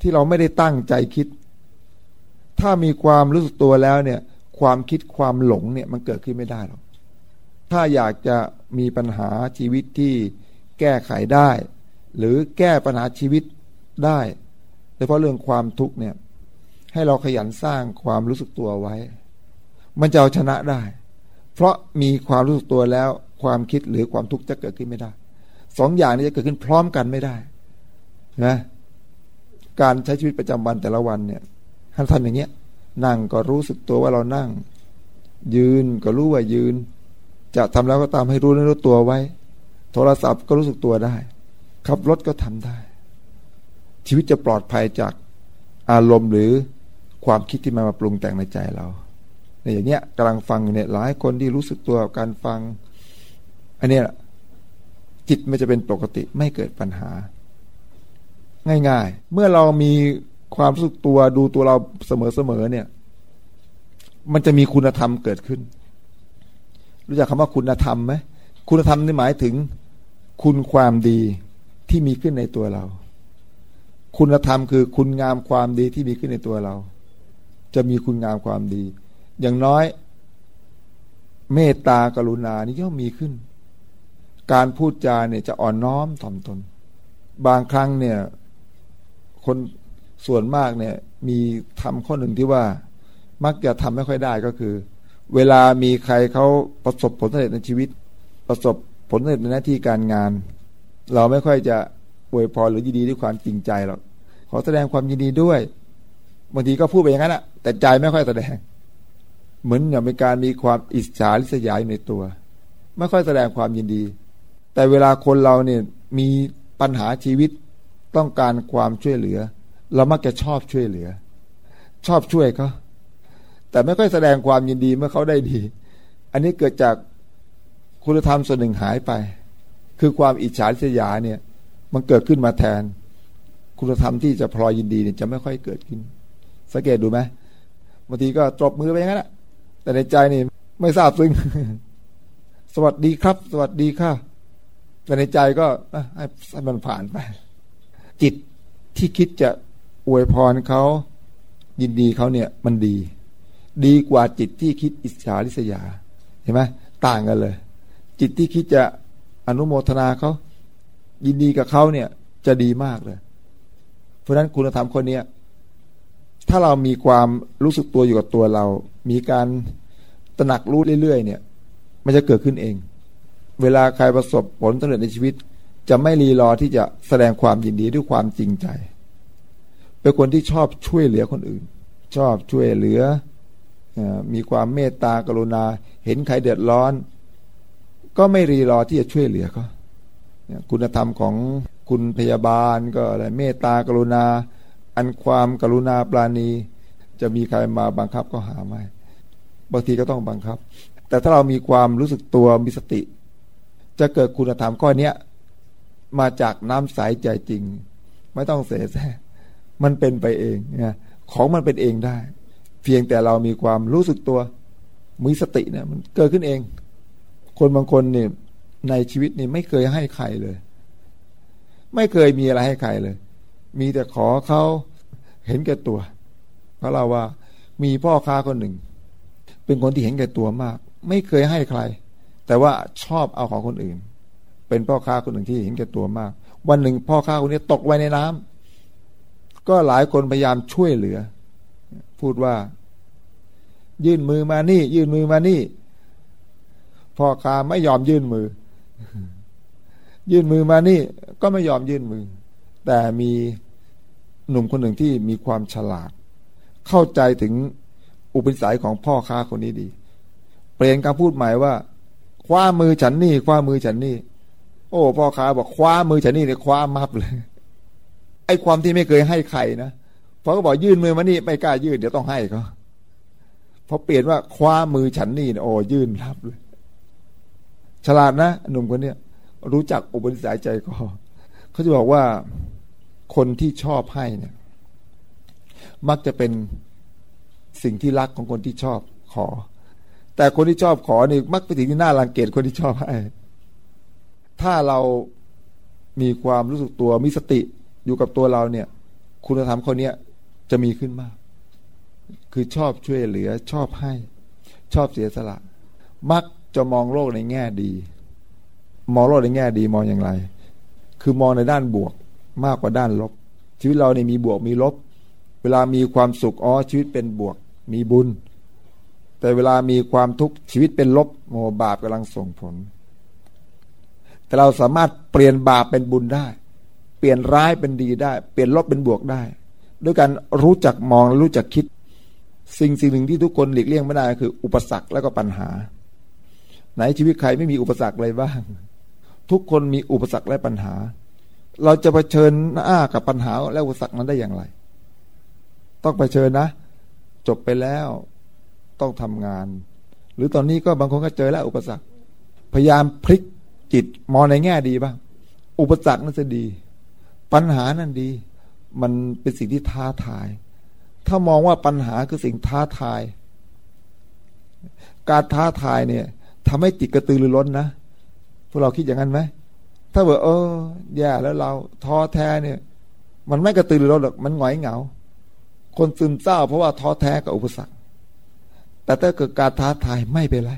S1: ที่เราไม่ได้ตั้งใจคิด ถ้ามีความรู้สึกตัวแล้วเนี่ย ความคิดความหลงเนี่ยมันเกิดขึ้นไม่ได้หรอกถ้าอยากจะมีปัญหาชีวิตที่แก้ไขได้ หรือแก้ปัญหาชีวิตได้โดยเฉพาะเรื่องความทุกข์เนี่ย ให้เราขยันสร้างความรู้สึกตัวไว้ มันจะเอาชนะได้ เพราะมีความรู้สึกตัวแล้ว ความคิดหรือความทุกข์จะเกิดขึ้นไม่ได้ สองอย่างนี้จะเกิดขึ้นพร้อมกันไม่ได้นะการใช้ชีวิตประจำวันแต่ละวันเนี่ยท่านทำอย่างเงี้ย นั่งก็รู้สึกตัวว่าเรานั่ง ยืนก็รู้ว่ายืน จะทำแล้วก็ตามให้รู้เนื้อตัวไว้ โทรศัพท์ก็รู้สึกตัวได้ ขับรถก็ทำได้ ชีวิตจะปลอดภัยจากอารมณ์หรือความคิดที่มามาปรุงแต่งในใจเราในอย่างเนี้ยกำลังฟังเนี่ยหลายคนที่รู้สึกตัวกับการฟังอันนี้ จิตมันจะเป็นปกติไม่เกิดปัญหา ง่ายๆ เมื่อเรามีความรู้สึกตัวดูตัวเราเสมอๆเนี่ย มันจะมีคุณธรรมเกิดขึ้น รู้จักคำว่าคุณธรรมไหมคุณธรรมนี่หมายถึง คุณความดีที่มีขึ้นในตัวเรา คุณธรรมคือคุณงามความดีที่มีขึ้นในตัวเรา จะมีคุณงามความดี อย่างน้อย เมตตากรุณานี่ย่อมมีขึ้น การพูดจาเนี่ยจะอ่อนน้อมถ่อมตน บางครั้งเนี่ย คนส่วนมากเนี่ย มีทำข้อหนึ่งที่ว่า มักจะทำไม่ค่อยได้ก็คือ เวลามีใครเขาประสบผลสำเร็จในชีวิต ประสบผลสำเร็จในหน้าที่การงาน เราไม่ค่อยจะอวยพรหรือยินดีด้วยความจริงใจหรอกขอแสดงความยินดีด้วยบางทีก็พูดไปอย่างนั้นแหะแต่ใจไม่ค่อยแสดง เหมือนอย่างเป็นการมีความอิจฉาริษยาอยู่ในตัว ไม่ค่อยแสดงความยินดี แต่เวลาคนเราเนี่ยมีปัญหาชีวิตต้องการความช่วยเหลือ เรามักจะชอบช่วยเหลือ ชอบช่วยเขาแต่ไม่ค่อยแสดงความยินดีเมื่อเขาได้ดี อันนี้เกิดจากคุณธรรมส่วนหนึ่งหายไป คือความอิจฉาริษยาเนี่ย มันเกิดขึ้นมาแทน คุณธรรมที่จะพลอยยินดีเนี่ยจะไม่ค่อยเกิดขึ้น สังเกตดูไหมบางทีก็ตบมือไปอย่างนั้นแหละแต่ในใจนี่ไม่ทราบซึ้งสวัสดีครับ สวัสดีค่ะ แต่ในใจก็ให้มันผ่านไป จิตที่คิดจะอวยพรเขายินดีเขาเนี่ยมันดี ดีกว่าจิตที่คิดอิจฉาริษยาเห็นไหมต่างกันเลย จิตที่คิดจะอนุโมทนาเขายินดีกับเขาเนี่ย จะดีมากเลย เพราะฉะนั้นคุณธรรมคนนี้ถ้าเรามีความรู้สึกตัวอยู่กับตัวเรา มีการตระหนักรู้เรื่อยๆเนี่ย มันจะเกิดขึ้นเอง เวลาใครประสบผลสำเร็จในชีวิต จะไม่รีรอที่จะแสดงความยินดีด้วยความจริงใจ เป็นคนที่ชอบช่วยเหลือคนอื่น ชอบช่วยเหลือ มีความเมตตากรุณา เห็นใครเดือดร้อน ก็ไม่รีรอที่จะช่วยเหลือเขาคุณธรรมของคุณพยาบาลก็อะไรเมตตากรุณา อันความกรุณาปราณี จะมีใครมาบังคับก็หาไม่บางทีก็ต้องบังคับ แต่ถ้าเรามีความรู้สึกตัวมีสติ จะเกิดคุณธรรมข้อนี้มาจากน้ำใสใจจริง ไม่ต้องเสแสร้งมันเป็นไปเองนะของมันเป็นเองได้ เพียงแต่เรามีความรู้สึกตัวมีสติเนี่ยมันเกิดขึ้นเอง คนบางคนเนี่ยในชีวิตนี่ไม่เคยให้ใครเลย ไม่เคยมีอะไรให้ใครเลย มีแต่ขอเขาเห็นแก่ตัวเขาเล่าว่ามีพ่อค้าคนหนึ่ง เป็นคนที่เห็นแก่ตัวมาก ไม่เคยให้ใคร แต่ว่าชอบเอาของคนอื่น เป็นพ่อค้าคนหนึ่งที่เห็นแก่ตัวมาก วันหนึ่งพ่อค้าคนนี้ตกไว้ในน้ำก็หลายคนพยายามช่วยเหลือ พูดว่า ยื่นมือมานี่ ยื่นมือมานี่ พ่อค้าไม่ยอมยื่นมือ ยื่นมือมานี่ ก็ไม่ยอมยื่นมือ แต่มีหนุ่มคนหนึ่งที่มีความฉลาด เข้าใจถึงอุปนิสัยของพ่อค้าคนนี้ดี เปลี่ยนคำพูดหม่ว่า คว้ามือฉันนี่คว้ามือฉันนี่ โอ้พ่อค้าบอกคว้ามือฉันนี่เนี่ยคว้ามับเลย ไอ้ความที่ไม่เคยให้ใครนะพอก็บอกยื่นมือมานี่ไม่กล้ายื่นเดี๋ยวต้องให้เขาพอเปลี่ยนว่าคว้ามือฉันนี่โอ้ยื่นรับเลย ฉลาดนะหนุ่มคนเนี้ยรู้จักอุปนิสัยใจคอเขาจะบอกว่าคนที่ชอบให้เนี่ย มักจะเป็นสิ่งที่รักของคนที่ชอบขอ แต่คนที่ชอบขอนี่มักเป็นสิ่งที่น่ารังเกียจคนที่ชอบให้ถ้าเรามีความรู้สึกตัวมีสติอยู่กับตัวเราเนี่ย คุณธรรมคนนี้จะมีขึ้นมาก คือชอบช่วยเหลือชอบให้ ชอบเสียสละ มักจะมองโลกในแง่ดี มองโลกในแง่ดีมองอย่างไร คือมองในด้านบวกมากกว่าด้านลบ ชีวิตเราเนี่ยมีบวกมีลบ เวลามีความสุขอ๋อชีวิตเป็นบวก มีบุญ แต่เวลามีความทุกข์ชีวิตเป็นลบโมบาปกำลังส่งผล แต่เราสามารถเปลี่ยนบาปเป็นบุญได้ เปลี่ยนร้ายเป็นดีได้ เปลี่ยนลบเป็นบวกได้ ด้วยการรู้จักมองรู้จักคิด สิ่งสิ่งหนึ่งที่ทุกคนหลีกเลี่ยงไม่ได้คือ อุปสรรคแล้วก็ปัญหา ไหนชีวิตใครไม่มีอุปสรรคอะไรบ้าง ทุกคนมีอุปสรรคและปัญหา เราจะเผชิญหน้ากับปัญหาและอุปสรรคนั้นได้อย่างไร ต้องไปเชิญนะ จบไปแล้ว ต้องทำงาน หรือตอนนี้ก็บางคนก็เจอแล้วอุปสรรค พยายามพลิกจิตมองในแง่ดีบ้าง อุปสรรคนั่นจะดี ปัญหานั่นดี มันเป็นสิ่งที่ท้าทาย ถ้ามองว่าปัญหาคือสิ่งท้าทาย การท้าทายเนี่ยทำให้จิตกระตือรือร้นนะพวกเราคิดอย่างนั้นไหมถ้าบอกเออแย่แล้วเราท้อแท้เนี่ย มันไม่กระตือรือร้นหรอกมันหงอยเหงา คนซึมเศร้าเพราะว่าท้อแท้กับอุปสรรค แต่ถ้าเกิดการท้าทายไม่เป็นไร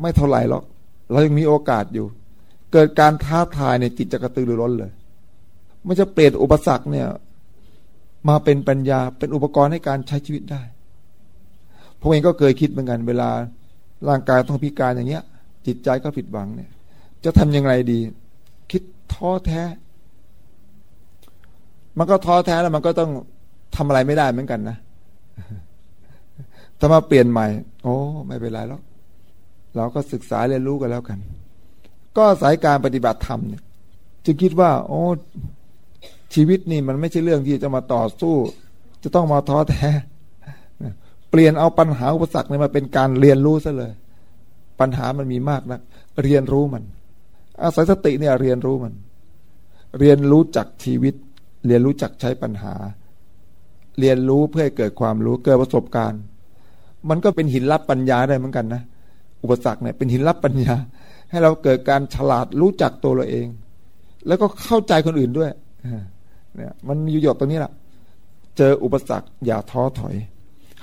S1: ไม่เท่าไหร่หรอก เรายังมีโอกาสอยู่ เกิดการท้าทายเนี่ยจิตจะกระตือรือร้นเลย มันจะเปลี่ยนอุปสรรคเนี่ย มาเป็นปัญญาเป็นอุปกรณ์ให้การใช้ชีวิตได้ผมเองก็เคยคิดเหมือนกัน เวลาร่างกายต้องพิการอย่างเงี้ย จิตใจก็ผิดหวังเนี่ย จะทำยังไงดี คิดท้อแท้ มันก็ท้อแท้แล้วมันก็ต้องทำอะไรไม่ได้เหมือนกันนะ ถ้ามาเปลี่ยนใหม่ โอ้ไม่เป็นไรแล้วเราก็ศึกษาเรียนรู้กันแล้วกัน ก็สายการปฏิบัติธรรมเนี่ยจึงคิดว่า โอ้ชีวิตนี่มันไม่ใช่เรื่องที่จะมาต่อสู้ จะต้องมาท้อแท้เปลี่ยนเอาปัญหาอุปสรรคเนี่ยมาเป็นการเรียนรู้ซะเลย ปัญหามันมีมากนะเรียนรู้มัน อาศัยสติเนี่ยเรียนรู้มัน เรียนรู้จักชีวิต เรียนรู้จักใช้ปัญหา เรียนรู้เพื่อให้เกิดความรู้เกิดประสบการณ์ มันก็เป็นหินรับปัญญาได้เหมือนกันนะอุปสรรคเนี่ยเป็นหินรับปัญญา ให้เราเกิดการฉลาดรู้จักตัวเราเอง แล้วก็เข้าใจคนอื่นด้วยเนี่ยมันมีอยู่หยดตรงนี้แหละเจออุปสรรคอย่าท้อถอย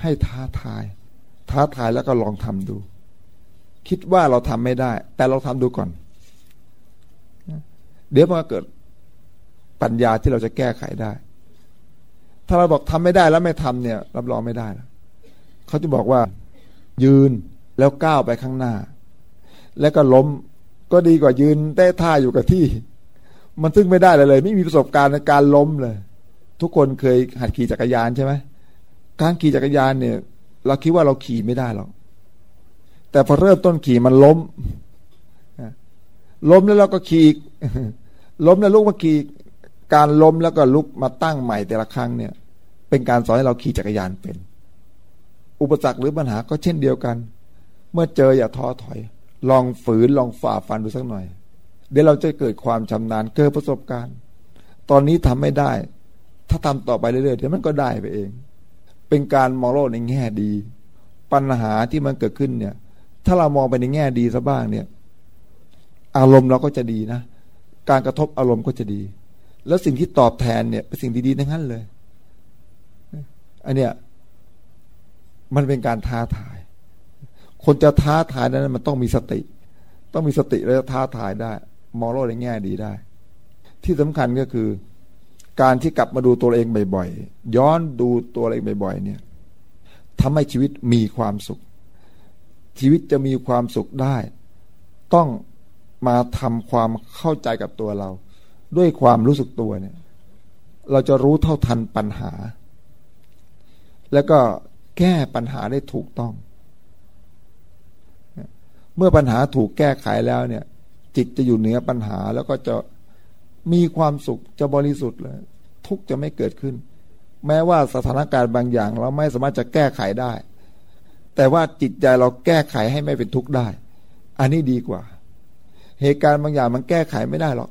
S1: ให้ท้าทาย ท้าทายแล้วก็ลองทำดู คิดว่าเราทำไม่ได้ แต่เราทำดูก่อน เดี๋ยวมันเกิดปัญญาที่เราจะแก้ไขได้ ถ้าเราบอกทำไม่ได้แล้วไม่ทำเนี่ย รับรองไม่ได้แล้ว เขาจะบอกว่า ยืนแล้วก้าวไปข้างหน้า แล้วก็ล้มก็ดีกว่ายืนเต้ท่าอยู่กับที่ มันซึ่งไม่ได้เลยเลย ไม่มีประสบการณ์ในการล้มเลย ทุกคนเคยหัดขี่จักรยานใช่ไหมการขี่จักรยานเนี่ย เราคิดว่าเราขี่ไม่ได้หรอกแต่พอเริ่มต้นขี่มันล้มล้มแล้วเราก็ขี่ล้มแล้วลุกมาขี่การล้มแล้วก็ลุกมาตั้งใหม่แต่ละครั้งเนี่ย เป็นการสอนให้เราขี่จักรยานเป็น อุปสรรคหรือปัญหาก็เช่นเดียวกัน เมื่อเจออย่าท้อถอย ลองฝืนลองฝ่าฟันดูสักหน่อย เดี๋ยวเราจะเกิดความชำนาญเกิดประสบการณ์ ตอนนี้ทำไม่ได้ ถ้าทำต่อไปเรื่อยๆเดี๋ยวมันก็ได้ไปเอง เป็นการมองโลกในแง่ดี ปัญหาที่มันเกิดขึ้นเนี่ย ถ้าเรามองไปในแง่ดีซะบ้างเนี่ย อารมณ์เราก็จะดีนะ การกระทบอารมณ์ก็จะดี แล้วสิ่งที่ตอบแทนเนี่ยเป็นสิ่งดีๆทั้งนั้นเลย อันเนี้ย มันเป็นการท้าทาย คนจะท้าทายนั้นมันต้องมีสติ ต้องมีสติแล้วท้าทายได้ มองโลกในแง่ดีได้ ที่สำคัญก็คือ การที่กลับมาดูตัวเองบ่อยๆ ย้อนดูตัวเองบ่อยๆ เนี่ยทำให้ชีวิตมีความสุข ชีวิตจะมีความสุขได้ ต้องมาทำความเข้าใจกับตัวเรา ด้วยความรู้สึกตัวเนี่ย เราจะรู้เท่าทันปัญหา แล้วก็ แก้ปัญหาได้ถูกต้อง เมื่อปัญหาถูกแก้ไขแล้วเนี่ย จิตจะอยู่เหนือปัญหาแล้วก็จะมีความสุขจะบริสุทธิ์เลยทุกจะไม่เกิดขึ้น แม้ว่าสถานการณ์บางอย่าง เราไม่สามารถจะแก้ไขได้ แต่ว่าจิตใจเราแก้ไขให้ไม่เป็นทุกข์ได้ อันนี้ดีกว่า เหตุการณ์บางอย่างมันแก้ไขไม่ได้หรอก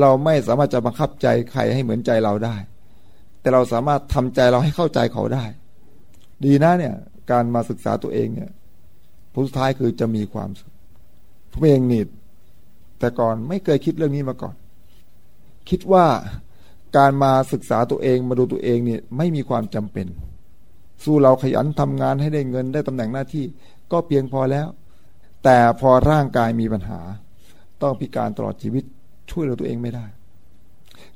S1: เราไม่สามารถจะบังคับใจใครให้เหมือนใจเราได้ แต่เราสามารถทำใจเราให้เข้าใจเขาได้ ดีนะเนี่ย การมาศึกษาตัวเองเนี่ยผลสุดท้ายคือจะมีความสุขผมเองนี่แต่ก่อนไม่เคยคิดเรื่องนี้มาก่อน คิดว่าการมาศึกษาตัวเองมาดูตัวเองเนี่ยไม่มีความจำเป็น สู้เราขยันทำงานให้ได้เงินได้ตำแหน่งหน้าที่ ก็เพียงพอแล้ว แต่พอร่างกายมีปัญหา ต้องพิการตลอดชีวิตช่วยเหลือตัวเองไม่ได้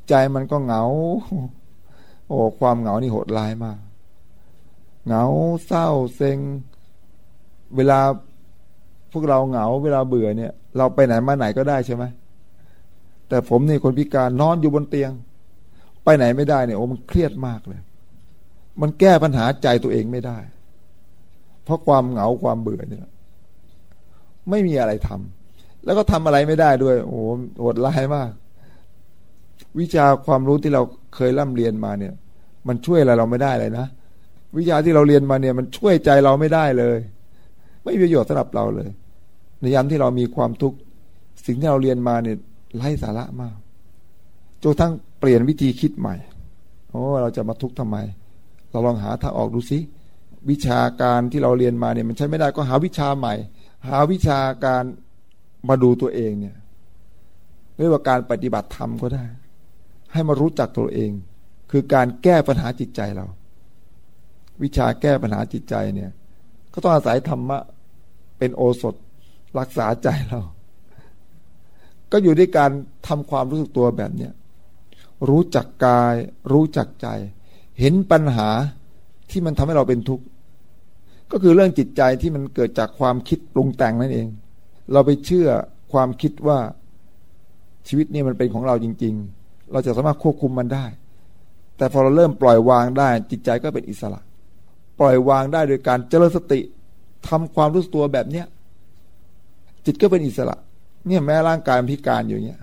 S1: ใจมันก็เหงา โอ้ความเหงานี่โหดร้ายมาก เหงาเศร้าเซ็ง เวลาพวกเราเหงา เวลาเบื่อเนี่ย เราไปไหนมาไหนก็ได้ใช่ไหมแต่ผมนี่คนพิการนอนอยู่บนเตียง ไปไหนไม่ได้เนี่ยโอ้มันเครียดมากเลย มันแก้ปัญหาใจตัวเองไม่ได้ เพราะความเหงาความเบื่อเนี่ย ไม่มีอะไรทำแล้วก็ทำอะไรไม่ได้ด้วย โอ้โหโหดร้ายมาก วิชาความรู้ที่เราเคยร่ำเรียนมาเนี่ย มันช่วยอะไรเราไม่ได้เลยนะ วิชาที่เราเรียนมาเนี่ยมันช่วยใจเราไม่ได้เลย ไม่ประโยชน์สำหรับเราเลย ในยามที่เรามีความทุกข์สิ่งที่เราเรียนมาเนี่ยไร้สาระมากจนทั้งเปลี่ยนวิธีคิดใหม่โอ้เราจะมาทุกข์ทำไม เราลองหาทางออกดูสิวิชาการที่เราเรียนมาเนี่ยมันใช้ไม่ได้ก็หาวิชาใหม่ หาวิชาการมาดูตัวเองเนี่ยเรียกว่าการปฏิบัติธรรมก็ได้ ให้มารู้จักตัวเอง คือการแก้ปัญหาจิตใจเรา วิชาแก้ปัญหาจิตใจเนี่ย ก็ต้องอาศัยธรรมะ เป็นโอสถรักษาใจเรา ก็อยู่ด้วยการทำความรู้สึกตัวแบบเนี้ยรู้จักกาย รู้จักใจ เห็นปัญหาที่มันทำให้เราเป็นทุกข์ก็คือเรื่องจิตใจที่มันเกิดจากความคิดปรุงแต่งนั่นเอง เราไปเชื่อความคิดว่าชีวิตนี้มันเป็นของเราจริง ๆ เราจะสามารถควบคุมมันได้ แต่พอเราเริ่มปล่อยวางได้ จิตใจก็เป็นอิสระ ล่อยวางได้โดยการเจริญสติทำความรู้ตัวแบบเนี้ยจิตก็เป็นอิสระ เนี่ยแม้ร่างกายพิการอยู่เนี่ย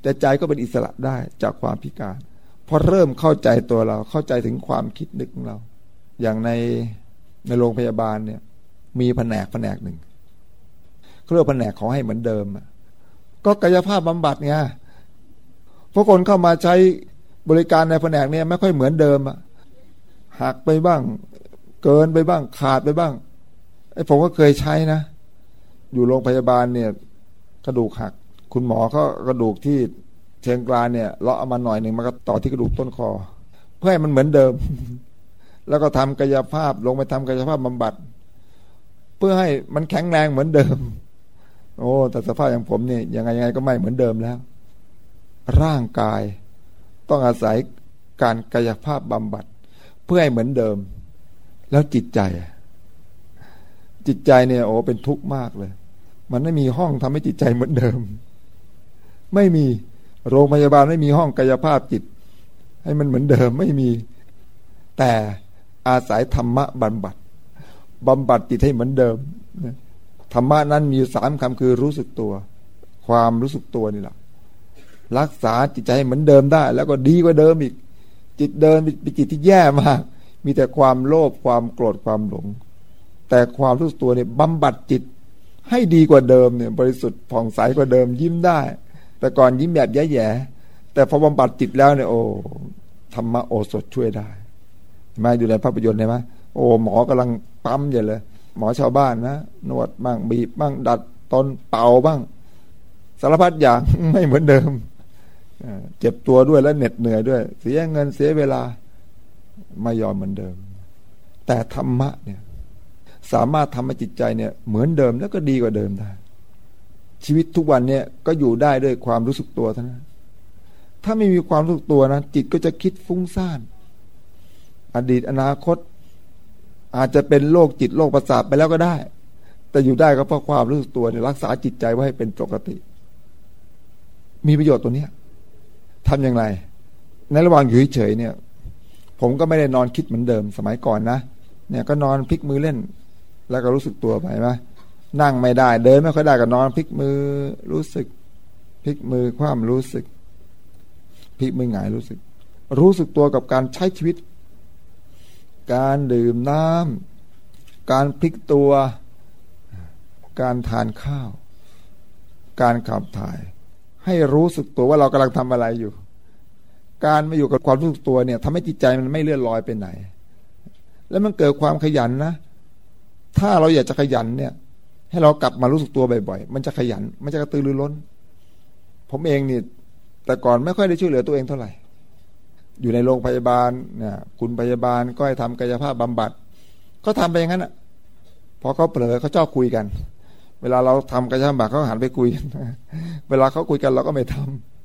S1: แต่ใจก็เป็นอิสระได้จากความพิการพอเริ่มเข้าใจตัวเราเข้าใจถึงความคิดนึกของเรา อย่างในในโรงพยาบาลเนี่ย มีแผนกแผนกหนึ่งเขาเรียกแผนกของให้เหมือนเดิมก็กายภาพบำบัดไงเพราะคนเข้ามาใช้บริการในแผนกเนี่ยไม่ค่อยเหมือนเดิมอะ หักไปบ้าง เกินไปบ้าง ขาดไปบ้างไอ้ผมก็เคยใช้นะ อยู่โรงพยาบาลเนี่ย กระดูกหัก คุณหมอก็กระดูกที่เชิงกรานเนี่ยเลาะมาหน่อยหนึ่งมันก็ต่อที่กระดูกต้นคอ เพื่อให้มันเหมือนเดิม แล้วก็ทำกายภาพลงไปทำกายภาพบำบัด เพื่อให้มันแข็งแรงเหมือนเดิม โอ้แต่สภาพอย่างผมเนี่ยยังไงยังไงก็ไม่เหมือนเดิมแล้ว ร่างกายต้องอาศัยการกายภาพบำบัด เพื่อให้เหมือนเดิม แล้วจิตใจ จิตใจเนี่ยโอ้เป็นทุกข์มากเลย มันไม่มีห้องทำให้จิตใจเหมือนเดิม ไม่มีโรงพยาบาลไม่มีห้องกายภาพจิต ให้มันเหมือนเดิมไม่มี แต่อาศัยธรรมะบำบัดบำบัดจิตให้เหมือนเดิมธรรมะนั้นมีสามคำคือรู้สึกตัว ความรู้สึกตัวนี่แหละรักษาจิตใจให้เหมือนเดิมได้ แล้วก็ดีกว่าเดิมอีก จิตเดิมเป็นจิตที่แย่มาก มีแต่ความโลภความโกรธความหลง แต่ความรู้สึกตัวเนี่ยบำบัดจิตให้ดีกว่าเดิมเนี่ย บริสุทธิ์ผ่องใสกว่าเดิมยิ้มได้ แต่ก่อนยิ้มแบบแย่ๆแต่พอบำบัดจิตแล้วเนี่ยโอ้ธรรมโอสถช่วยได้มาอยู่ในภาพยนตร์ใช่ไหมโอ้หมอกำลังปั๊มอย่าเลย หมอชาวบ้านนะนวดบ้างบีบบ้างดัดตนเป่าบ้าง สารพัดอย่างไม่เหมือนเดิม เจ็บตัวด้วยและเหน็ดเหนื่อยด้วย เสียเงินเสียเวลาไม่ยอมเหมือนเดิม แต่ธรรมะเนี่ย สามารถทำให้จิตใจเนี่ย เหมือนเดิมแล้วก็ดีกว่าเดิมได้ ชีวิตทุกวันเนี่ยก็อยู่ได้ด้วยความรู้สึกตัวเท่านั้นถ้าไม่มีความรู้สึกตัวนะจิตก็จะคิดฟุ้งซ่าน อดีตอนาคต อาจจะเป็นโรคจิตโรคประสาทไปแล้วก็ได้ แต่อยู่ได้ก็เพราะความรู้สึกตัวเนี่ยรักษาจิตใจไว้ให้เป็นปกติ มีประโยชน์ตัวเนี้ย ทำอย่างไร ในระหว่างอยู่เฉยเนี่ย ผมก็ไม่ได้นอนคิดเหมือนเดิมสมัยก่อนนะเนี่ยก็นอนพลิกมือเล่น แล้วก็รู้สึกตัวไปไหมนั่งไม่ได้ เดินไม่ค่อยได้ก็นอนพลิกมือรู้สึกพลิกมือความรู้สึกพลิกมือหงายรู้สึก รู้สึกตัวกับการใช้ชีวิต การดื่มน้ำการพลิกตัว การทานข้าว การขับถ่าย ให้รู้สึกตัวว่าเรากำลังทำอะไรอยู่ การมาอยู่กับความรู้สึกตัวเนี่ยทำให้จิตใจมันไม่เลื่อนลอยไปไหน แล้วมันเกิดความขยันนะ ถ้าเราอยากจะขยันเนี่ย ให้เรากลับมารู้สึกตัวบ่อยๆ มันจะขยัน มันจะกระตือรือร้น ผมเองนี่แต่ก่อนไม่ค่อยได้ช่วยเหลือตัวเองเท่าไหร่ อยู่ในโรงพยาบาลเนี่ยคุณพยาบาลก็ให้ทำกายภาพบำบัด ก็ทำไปอย่างนั้นอะพอเขาเผลอเขาชอบคุยกัน เวลาเราทำกายภาพบบัดเขาหันไปคุย เวลาเขาคุยกันเราก็ไม่ท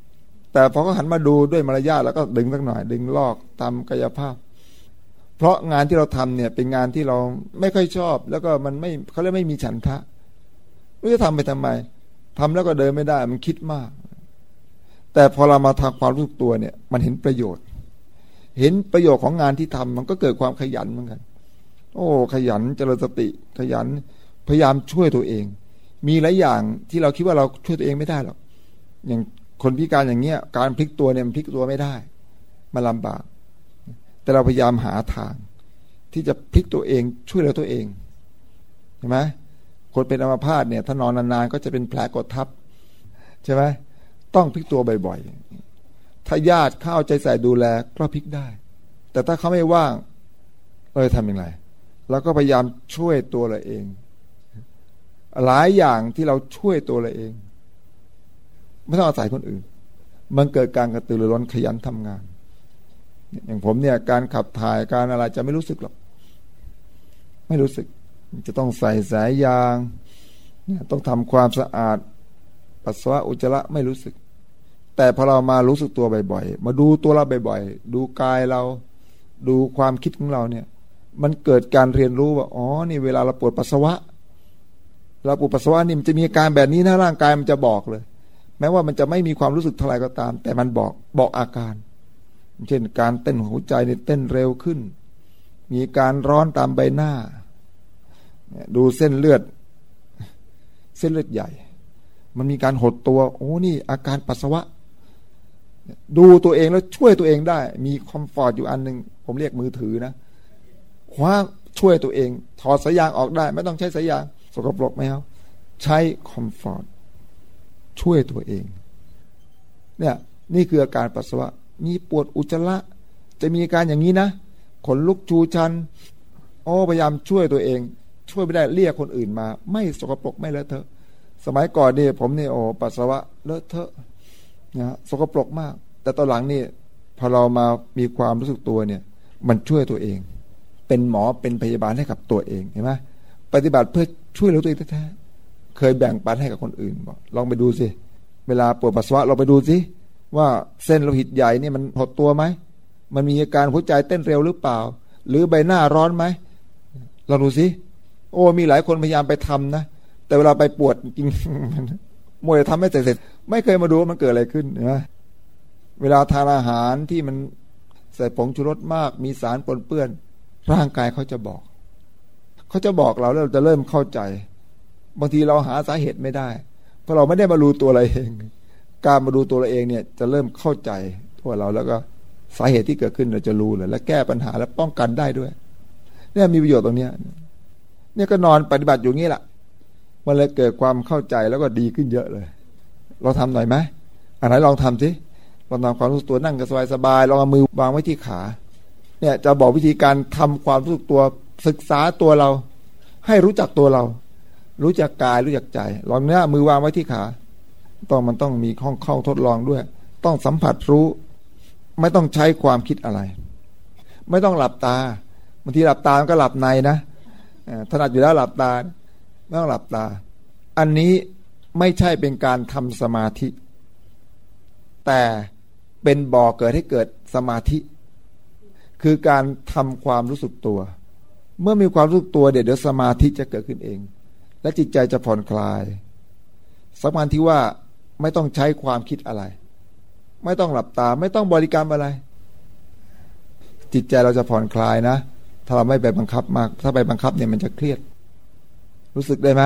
S1: ำแต่พอเขาหันมาดูด้วยมารยาทแล้วก็ดึงสักหน่อย ดึงลอกทำกายภาพ เพราะงานที่เราทำเนี่ยเป็นงานที่เราไม่ค่อยชอบ แล้วก็มันไม่เขาเรียกไม่มีฉันทะไม่จะทำไปทำไมทำแล้วก็เดินไม่ได้มันคิดมาก แต่พอเรามาทำความรู้สึกตัวเนี่ย มันเห็นประโยชน์ เห็นประโยชน์ของงานที่ทำมันก็เกิดความขยันเหมือนกัน โอ้ ขยันเจริญสติขยันพยายามช่วยตัวเอง มีหลายอย่างที่เราคิดว่าเราช่วยตัวเองไม่ได้หรอกอย่างคนพิการอย่างเงี้ย การพลิกตัวเนี่ยมันพลิกตัวไม่ได้มาลำบาก แต่เราพยายามหาทาง ที่จะพลิกตัวเองช่วยเหลือตัวเองใช่ไหมคนเป็นอัมพาตเนี่ย ถ้านอนนานๆก็จะเป็นแผลกดทับใช่ไหมต้องพลิกตัวบ่อยๆ ถ้าญาติเข้าใจใส่ดูแลก็พลิกได้ แต่ถ้าเขาไม่ว่างเราจะทำอย่างไรเราก็พยายามช่วยตัวเราเอง หลายอย่างที่เราช่วยตัวเราเอง ไม่ต้องอาศัยคนอื่น มันเกิดการกระตือรือร้นขยันทำงาน อย่างผมเนี่ย การขับถ่ายการอะไรจะไม่รู้สึกหรอก ไม่รู้สึก จะต้องใส่สายยางต้องทำความสะอาด ปัสสาวะอุจจาระไม่รู้สึก แต่พอเรามารู้สึกตัวบ่อยๆ มาดูตัวเราบ่อยๆ ดูกายเรา ดูความคิดของเราเนี่ย มันเกิดการเรียนรู้ว่า อ๋อ นี่เวลาเราปวดปัสสาวะ เราปวดปัสสาวะนี่มันจะมีอาการแบบนี้นะร่างกายมันจะบอกเลย แม้ว่ามันจะไม่มีความรู้สึกเท่าไรก็ตาม แต่มันบอกบอกอาการ เช่นการเต้นหัวใจนี่เต้นเร็วขึ้น มีการร้อนตามใบหน้า ดูเส้นเลือด เส้นเลือดใหญ่ มันมีการหดตัว โอ้นี่อาการปัสสาวะ ดูตัวเองแล้วช่วยตัวเองได้ มี Comfort อยู่อันหนึ่งผมเรียกมือถือนะคว้าช่วยตัวเอง ถอดสายยางออกได้ ไม่ต้องใช้สายยาง สกปรกไม่เอาใช้ Comfort ช่วยตัวเอง เนี่ยนี่คืออาการปัสสาวะ มีปวดอุจจาระจะมีอาการอย่างนี้นะขนลุกชูชันโอ้พยายามช่วยตัวเอง ช่วยไม่ได้เรียกคนอื่นมา ไม่สกปรกไม่เลอะเทอะ สมัยก่อนเนี่ยผมเนี่ยโอ้ปัสสาวะเลอะเทอะนะสกปรกมาก แต่ตอนหลังนี่พอเรามามีความรู้สึกตัวเนี่ย มันช่วยตัวเอง เป็นหมอเป็นพยาบาลให้กับตัวเองเห็นไหม ปฏิบัติเพื่อช่วยเหลือตัวเองแท้ๆเคยแบ่งปันให้กับคนอื่นบอกลองไปดูสิเวลาปวดปัสสาวะเราไปดูสิว่าเส้นโลหิตใหญ่นี่มันหดตัวไหมมันมีอาการหัวใจเต้นเร็วหรือเปล่า หรือใบหน้าร้อนไหมลองดูสิโอ้มีหลายคนพยายามไปทำนะแต่เวลาไปปวดจริงมวยทำไม่เสร็จไม่เคยมาดูว่ามันเกิดอะไรขึ้นนะเวลาทานอาหารที่มันใส่ผงชูรสมาก มีสารปนเปื้อน ร่างกายเขาจะบอก เขาจะบอกเราแล้วเราจะเริ่มเข้าใจ บางทีเราหาสาเหตุไม่ได้ เพราะเราไม่ได้มารู้ตัวเราเอง การมาดูตัวเราเองเนี่ยจะเริ่มเข้าใจตัวเราแล้วก็สาเหตุที่เกิดขึ้นเราจะรู้เลย และแก้ปัญหาและป้องกันได้ด้วยเนี่ยมีประโยชน์ตรงเนี้ยเนี่ยก็นอนปฏิบัติอยู่งี้แหละมันเลยเกิดความเข้าใจแล้วก็ดีขึ้นเยอะเลย เราทำหน่อยไหมอันไหนลองทำสิลองทำความรู้สึกตัวนั่งก็สบายๆลองเอามือวางไว้ที่ขา เนี่ยจะบอกวิธีการทำความรู้สึกตัว ศึกษาตัวเรา ให้รู้จักตัวเรา รู้จักกายรู้จักใจลองเนี้ยมือวางไว้ที่ขาต้องมันต้องมีห้องเข้าทดลองด้วย ต้องสัมผัสรู้ ไม่ต้องใช้ความคิดอะไร ไม่ต้องหลับตาบางทีหลับตามันก็หลับในนะถนัดอยู่แล้วหลับตาไม่ต้องหลับตา อันนี้ไม่ใช่เป็นการทำสมาธิ แต่เป็นบ่อเกิดให้เกิดสมาธิ คือการทำความรู้สึกตัว เมื่อมีความรู้ตัวเดี๋ยวสมาธิจะเกิดขึ้นเอง และจิตใจจะผ่อนคลายสำคัญที่ว่าไม่ต้องใช้ความคิดอะไร ไม่ต้องหลับตา ไม่ต้องบริกรรมอะไร จิตใจเราจะผ่อนคลายนะ ถ้าเราไม่ไปบังคับมาก ถ้าไปบังคับเนี่ยมันจะเครียด รู้สึกได้ไหม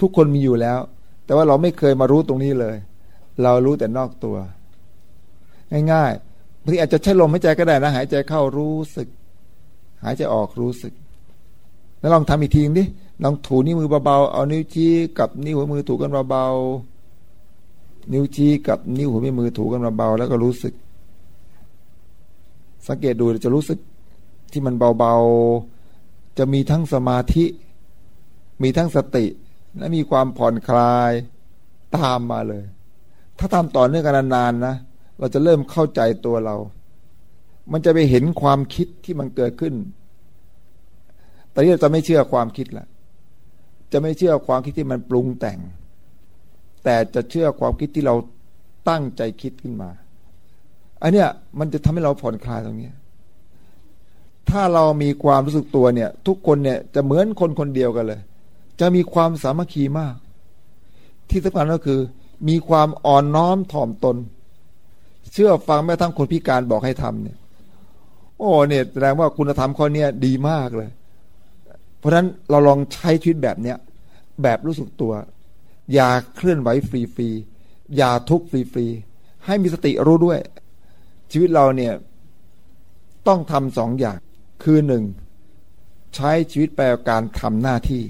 S1: ทุกคนมีอยู่แล้ว แต่ว่าเราไม่เคยมารู้ตรงนี้เลย เรารู้แต่นอกตัว ง่ายางทีอาจจะใช้ลมหายใจก็ได้นะหายใจเข้ารู้สึก หายใจออกรู้สึก แล้วลองทำอีกทีดิลองถูนิ้วมือเบาๆเอานิ้วชี้กับนิ้วหัวมือถูกันเบาๆนิ้วชี้กับนิ้วหัวแม่มือถูกันเบาๆแล้วก็รู้สึก สังเกตดูจะรู้สึกที่มันเบาๆ จะมีทั้งสมาธิ มีทั้งสติ และมีความผ่อนคลายตามมาเลย ถ้าทำต่อเนื่องกันนานๆนะ เราจะเริ่มเข้าใจตัวเรา มันจะไปเห็นความคิดที่มันเกิดขึ้นต่นี่เราจะไม่เชื่อความคิดละจะไม่เชื่อความคิดที่มันปรุงแต่ง แต่จะเชื่อความคิดที่เราตั้งใจคิดขึ้นมา อันเนี้ยมันจะทำให้เราผ่อนคลายตรงนี้ ถ้าเรามีความรู้สึกตัวเนี่ย ทุกคนเนี่ยจะเหมือนคนคนเดียวกันเลย จะมีความสามัคคีมาก ที่สำคัญก็คือ มีความอ่อนน้อมถ่อมตน เชื่อฟังแม้ทั้งคนพิการบอกให้ทำเนี่ย โอ้เนี่ยแสดงว่าคุณธรรมข้อนี้ดีมากเลย เพราะฉะนั้นเราลองใช้ชีวิตแบบเนี้ยแบบรู้สึกตัว อย่าเคลื่อนไหวฟรีๆอย่าทุกข์ฟรีๆให้มีสติรู้ด้วย ชีวิตเราเนี่ย ต้องทำสองอย่าง คือหนึ่งใช้ชีวิตไปกับการทำหน้าที่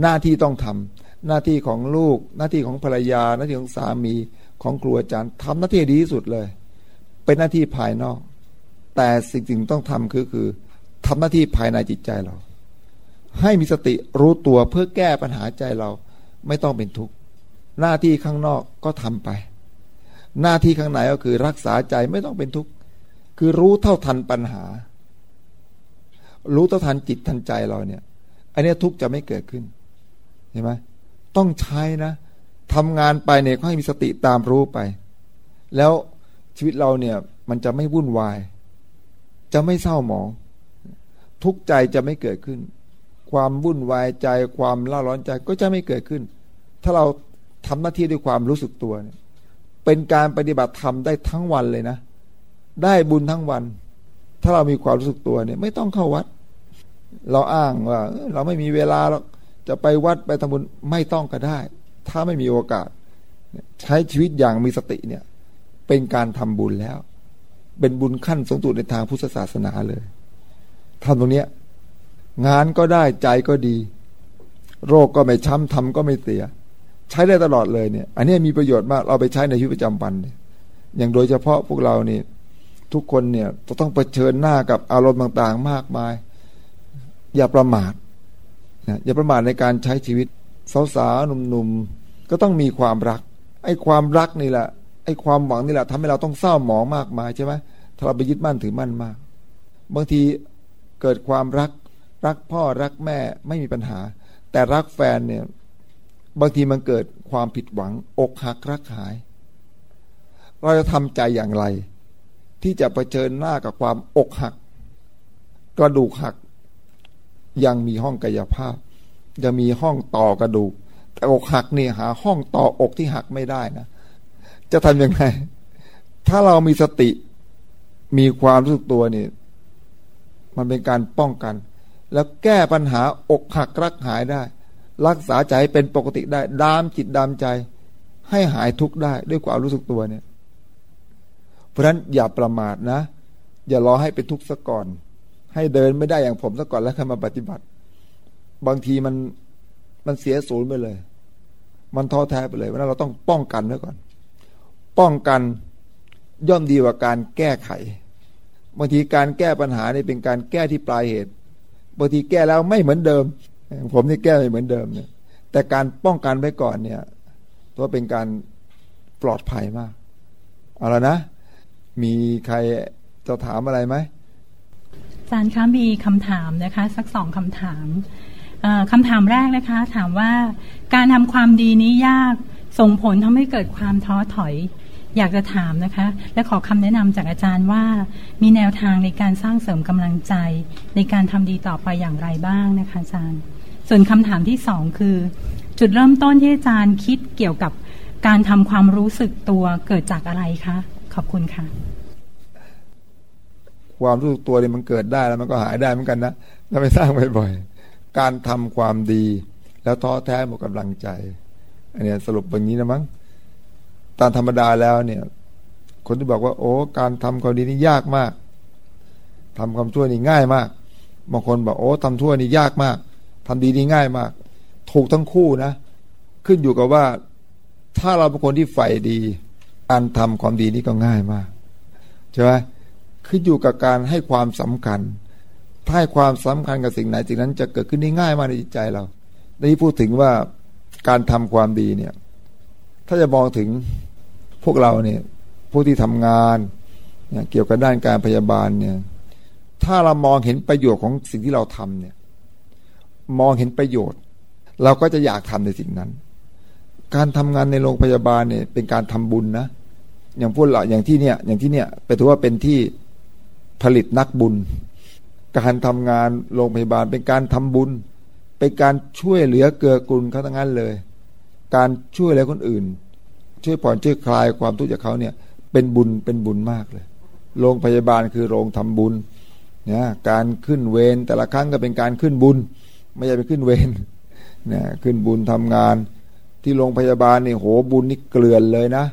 S1: หน้าที่ต้องทำหน้าที่ของลูก หน้าที่ของภรรยา หน้าที่ของสามีของครูอาจารย์ทำหน้าที่ดีที่สุดเลย เป็นหน้าที่ภายนอก แต่สิ่งสิ่ต้องทำคือคือทำหน้าที่ภายในจิตใจเรา ให้มีสติรู้ตัวเพื่อแก้ปัญหาใจเรา ไม่ต้องเป็นทุกข์หน้าที่ข้างนอกก็ทำไป หน้าที่ข้างในก็คือรักษาใจไม่ต้องเป็นทุกข์คือรู้เท่าทันปัญหา รู้เท่าทันจิตทันใจเราเนี่ย อันนี้ทุกข์จะไม่เกิดขึ้นเห็นไหมต้องใช้นะทำงานไปเนี่ยก็ให้มีสติตามรู้ไป แล้วชีวิตเราเนี่ยมันจะไม่วุ่นวาย จะไม่เศร้าหมอง ทุกใจจะไม่เกิดขึ้น ความวุ่นวายใจความล่าร้อนใจก็จะไม่เกิดขึ้น ถ้าเราทำหน้าที่ด้วยความรู้สึกตัวเนี่ยเป็นการปฏิบัติธรรมได้ทั้งวันเลยนะ ได้บุญทั้งวัน ถ้าเรามีความรู้สึกตัวเนี่ย ไม่ต้องเข้าวัด เราอ้างว่า เราไม่มีเวลาเราจะไปวัดไปทำบุญไม่ต้องก็ได้ ถ้าไม่มีโอกาส ใช้ชีวิตอย่างมีสติเนี่ย เป็นการทำบุญแล้ว เป็นบุญขั้นสูงสุดในทางพุทธศาสนาเลยทำตรงเนี้ย งานก็ได้ใจก็ดี โรคก็ไม่ช้ำทำก็ไม่เสีย ใช้ได้ตลอดเลยเนี่ย อันนี้มีประโยชน์มากเราไปใช้ในชีวิตประจำวันเนี่ยอย่างโดยเฉพาะพวกเราเนี่ยทุกคนเนี่ยจะต้องเผชิญหน้ากับอารมณ์ต่าง ๆ มากมาย อย่าประมาทอย่าประมาทในการใช้ชีวิตสาวๆหนุ่มๆก็ต้องมีความรักไอ้ความรักนี่แหละ ไอ้ความหวังนี่แหละทำให้เราต้องเศร้าหมองมากมายใช่ไหมถ้าเราไปยึดมั่นถือมั่นมาก บางทีเกิดความรักรักพ่อรักแม่ไม่มีปัญหา แต่รักแฟนเนี่ยบางทีมันเกิดความผิดหวัง อกหักรักหาย เราจะทำใจอย่างไร ที่จะะเผชิญหน้ากับความอกหัก กระดูกหัก ยังมีห้องกายภาพ จะมีห้องต่อกระดูก แต่อกหักเนี่ยหา ห้องต่ออกที่หักไม่ได้นะ จะทำยังไง ถ้าเรามีสติมีความรู้สึกตัวนี่ มันเป็นการป้องกัน แล้วแก้ปัญหาอกหักรักหายได้ รักษาใจเป็นปกติได้ ดามจิตดามใจ ให้หายทุกข์ได้ด้วยความรู้สึกตัวเนี่ย เพราะฉะนั้นอย่าประมาทนะ อย่ารอให้เป็นทุกข์ซะก่อน ให้เดินไม่ได้อย่างผมซะก่อนแล้วค่อยมาปฏิบัติ บางทีมันมันเสียศูนย์ไปเลย มันท้อแท้ไปเลยเพราะนั้นเราต้องป้องกันไว้ก่อน ป้องกันย่อมดีกว่าการแก้ไขบางทีการแก้ปัญหานี่เป็นการแก้ที่ปลายเหตุบางทีแก้แล้วไม่เหมือนเดิม ผมนี่แก้ไม่เหมือนเดิมเนี่ย แต่การป้องกันไว้ก่อนเนี่ยตัวเป็นการปลอดภัยมากเอาละนะ มีใครจะถามอะไรไหม
S2: อาจารย์คะมีคำถามนะคะ สักสองคำถามคำถามแรกนะคะ ถามว่าการทำความดีนี้ยากส่งผลทำให้เกิดความท้อถอย อยากจะถามนะคะ และขอคำแนะนำจากอาจารย์ว่า มีแนวทางในการสร้างเสริมกำลังใจ ในการทำดีต่อไปอย่างไรบ้างนะคะอาจารย์ ส่วนคำถามที่สองคือ จุดเริ่มต้นที่อาจารย์คิดเกี่ยวกับการทำความรู้สึกตัวเกิดจากอะไรคะ ขอบคุณค่ะ
S1: ความรู้สึกตัวเนี่ยมันเกิดได้แล้วมันก็หายได้เหมือนกันนะถ้าไปสร้างบ่อยๆการทำความดี แล้วท้อแท้หมดกำลังใจอันนี้สรุปแบบนี้นะมั้ง ตามธรรมดาแล้วเนี่ย คนที่บอกว่า โอ้การทำความดีนี่ยากมากทำความชั่วนี่ง่ายมากบางคนบอกโอ้ทำชั่วนี่ยากมากทำดีนี่ง่ายมาก ถูกทั้งคู่นะ ขึ้นอยู่กับว่า ถ้าเราเป็นคนที่ใฝ่ดี การทำความดีนี่ก็ง่ายมากใช่ไหมขึ้นอยู่กับการให้ความสำคัญถ้าให้ความสำคัญกับสิ่งไหนสิ่งนั้นจะเกิดขึ้นได้ง่ายมากในจิตใจเราในี่พูดถึงว่าการทำความดีเนี่ย ถ้าจะมองถึง พวกเราเนี่ยผู้ที่ทำงานเนี่ยเกี่ยวกับด้านการพยาบาลเนี่ยถ้าเรามองเห็นประโยชน์ของสิ่งที่เราทำเนี่ยมองเห็นประโยชน์ เราก็จะอยากทำในสิ่งนั้น การทำงานในโรงพยาบาลเนี่ยเป็นการทำบุญนะอย่างพวกเราอย่างที่เนี่ยอย่างที่เนี่ยไปถือว่าเป็นที่ผลิตนักบุญ การทำงานโรงพยาบาลเป็นการทำบุญ เป็นการช่วยเหลือเกื้อกูลเขาทั้งนั้นเลย การช่วยเหลือคนอื่น ช่วยผ่อนช่วยคลายความทุกข์จากเขาเนี่ย เป็นบุญเป็นบุญมากเลยโรงพยาบาลคือโรงทำบุญเนี่ยการขึ้นเวรแต่ละครั้งก็เป็นการขึ้นบุญ ไม่ใช่ไปขึ้นเวรเนี่ยขึ้นบุญทำงาน ที่โรงพยาบาลนี่โหบุญนี่เกลื่อนเลยนะ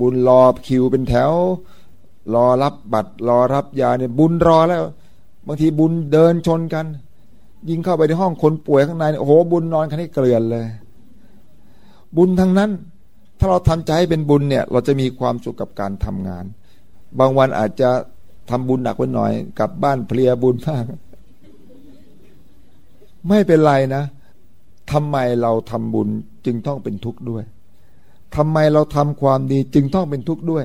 S1: บุญรอคิวเป็นแถว รอรับบัตร รอรับยาเนี่ยบุญรอแล้ว บางทีบุญเดินชนกัน ยิงเข้าไปในห้องคนป่วยข้างในโอ้โหบุญนอนคันนี้เกลื่อนเลย บุญทั้งนั้น ถ้าเราทำใจให้เป็นบุญเนี่ย เราจะมีความสุขกับการทำงาน บางวันอาจจะทำบุญหนักไปหน่อยกลับบ้านเพลียบุญมาก ไม่เป็นไรนะทำไมเราทำบุญจึงต้องเป็นทุกข์ด้วยทำไมเราทำความดีจึงต้องเป็นทุกข์ด้วย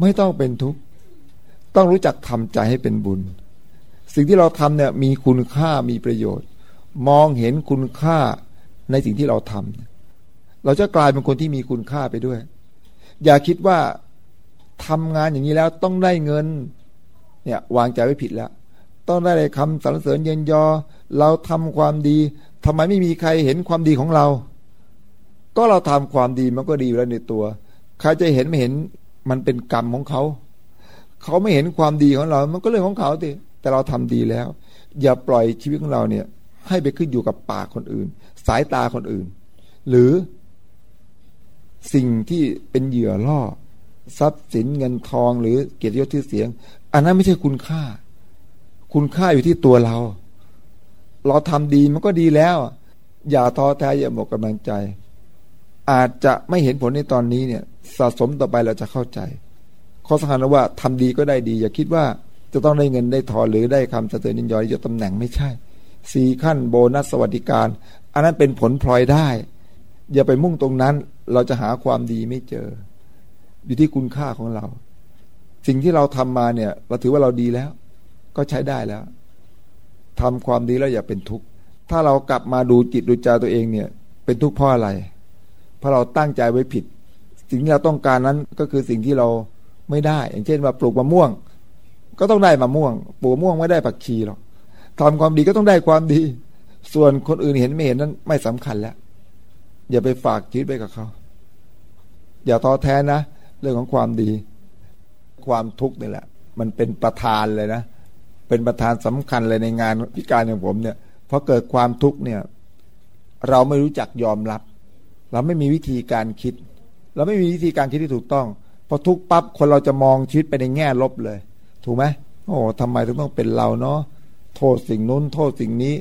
S1: ไม่ต้องเป็นทุกข์ต้องรู้จักทำใจให้เป็นบุญ สิ่งที่เราทำเนี่ยมีคุณค่ามีประโยชน์ มองเห็นคุณค่าในสิ่งที่เราทำ เราจะกลายเป็นคนที่มีคุณค่าไปด้วย อย่าคิดว่าทำงานอย่างนี้แล้วต้องได้เงิน เนี่ยวางใจไว้ผิดแล้ว ต้องได้คำสรรเสริญเย็นยอ เราทำความดีทำไมไม่มีใครเห็นความดีของเรา ก็เราทำความดีมันก็ดีแล้วในตัว ใครจะเห็นไม่เห็นมันเป็นกรรมของเขา เขาไม่เห็นความดีของเรา มันก็เรื่องของเขาสิแต่เราทำดีแล้ว อย่าปล่อยชีวิตของเราเนี่ย ให้ไปขึ้นอยู่กับปากคนอื่น สายตาคนอื่น หรือ สิ่งที่เป็นเหยื่อล่อ ทรัพย์สินเงินทองหรือเกียรติยศที่อเสียง อันนั้นไม่ใช่คุณค่า คุณค่าอยู่ที่ตัวเรา เราทำดีมันก็ดีแล้ว อย่าท้อแท้อย่าหมดกำลังใจ อาจจะไม่เห็นผลในตอนนี้เนี่ย สะสมต่อไปเราจะเข้าใจ ข้อสำคัญว่าทำดีก็ได้ดี อย่าคิดว่าจะต้องได้เงินได้ทอหรือได้คำเสริญยินยอจะตำแหน่งไม่ใช่สี่ขั้นโบนัสสวัสดิการ อันนั้นเป็นผลพลอยได้ อย่าไปมุ่งตรงนั้น เราจะหาความดีไม่เจอ อยู่ที่คุณค่าของเรา สิ่งที่เราทำมาเนี่ย เราถือว่าเราดีแล้ว ก็ใช้ได้แล้วทำความดีแล้วอย่าเป็นทุกข์ถ้าเรากลับมาดูจิตดูใจตัวเองเนี่ย เป็นทุกข์เพราะอะไร เพราะเราตั้งใจไว้ผิด สิ่งที่เราต้องการนั้นก็คือสิ่งที่เราไม่ได้ อย่างเช่นว่าปลูกมะม่วง ก็ต้องได้มะม่วง ปลูกมะม่วงไม่ได้ผักชีหรอกทำความดีก็ต้องได้ความดี ส่วนคนอื่นเห็นไม่เห็นนั้นไม่สำคัญแล้ว อย่าไปฝากชีวิตไปกับเขาอย่าท้อแท้นะ เรื่องของความดี ความทุกข์นี่แหละ มันเป็นประธานเลยนะ เป็นประธานสำคัญเลยในงานพิการอย่างผมเนี่ยพอเกิดความทุกข์เนี่ย เราไม่รู้จักยอมรับ เราไม่มีวิธีการคิด เราไม่มีวิธีการคิดที่ถูกต้องพอทุกปั๊บคนเราจะมองชีวิตไปในแง่ลบเลย ถูกไหมโอ้ทำไมถึงต้องเป็นเราเนาะโทษสิ่งนู้น โทษสิ่งนี้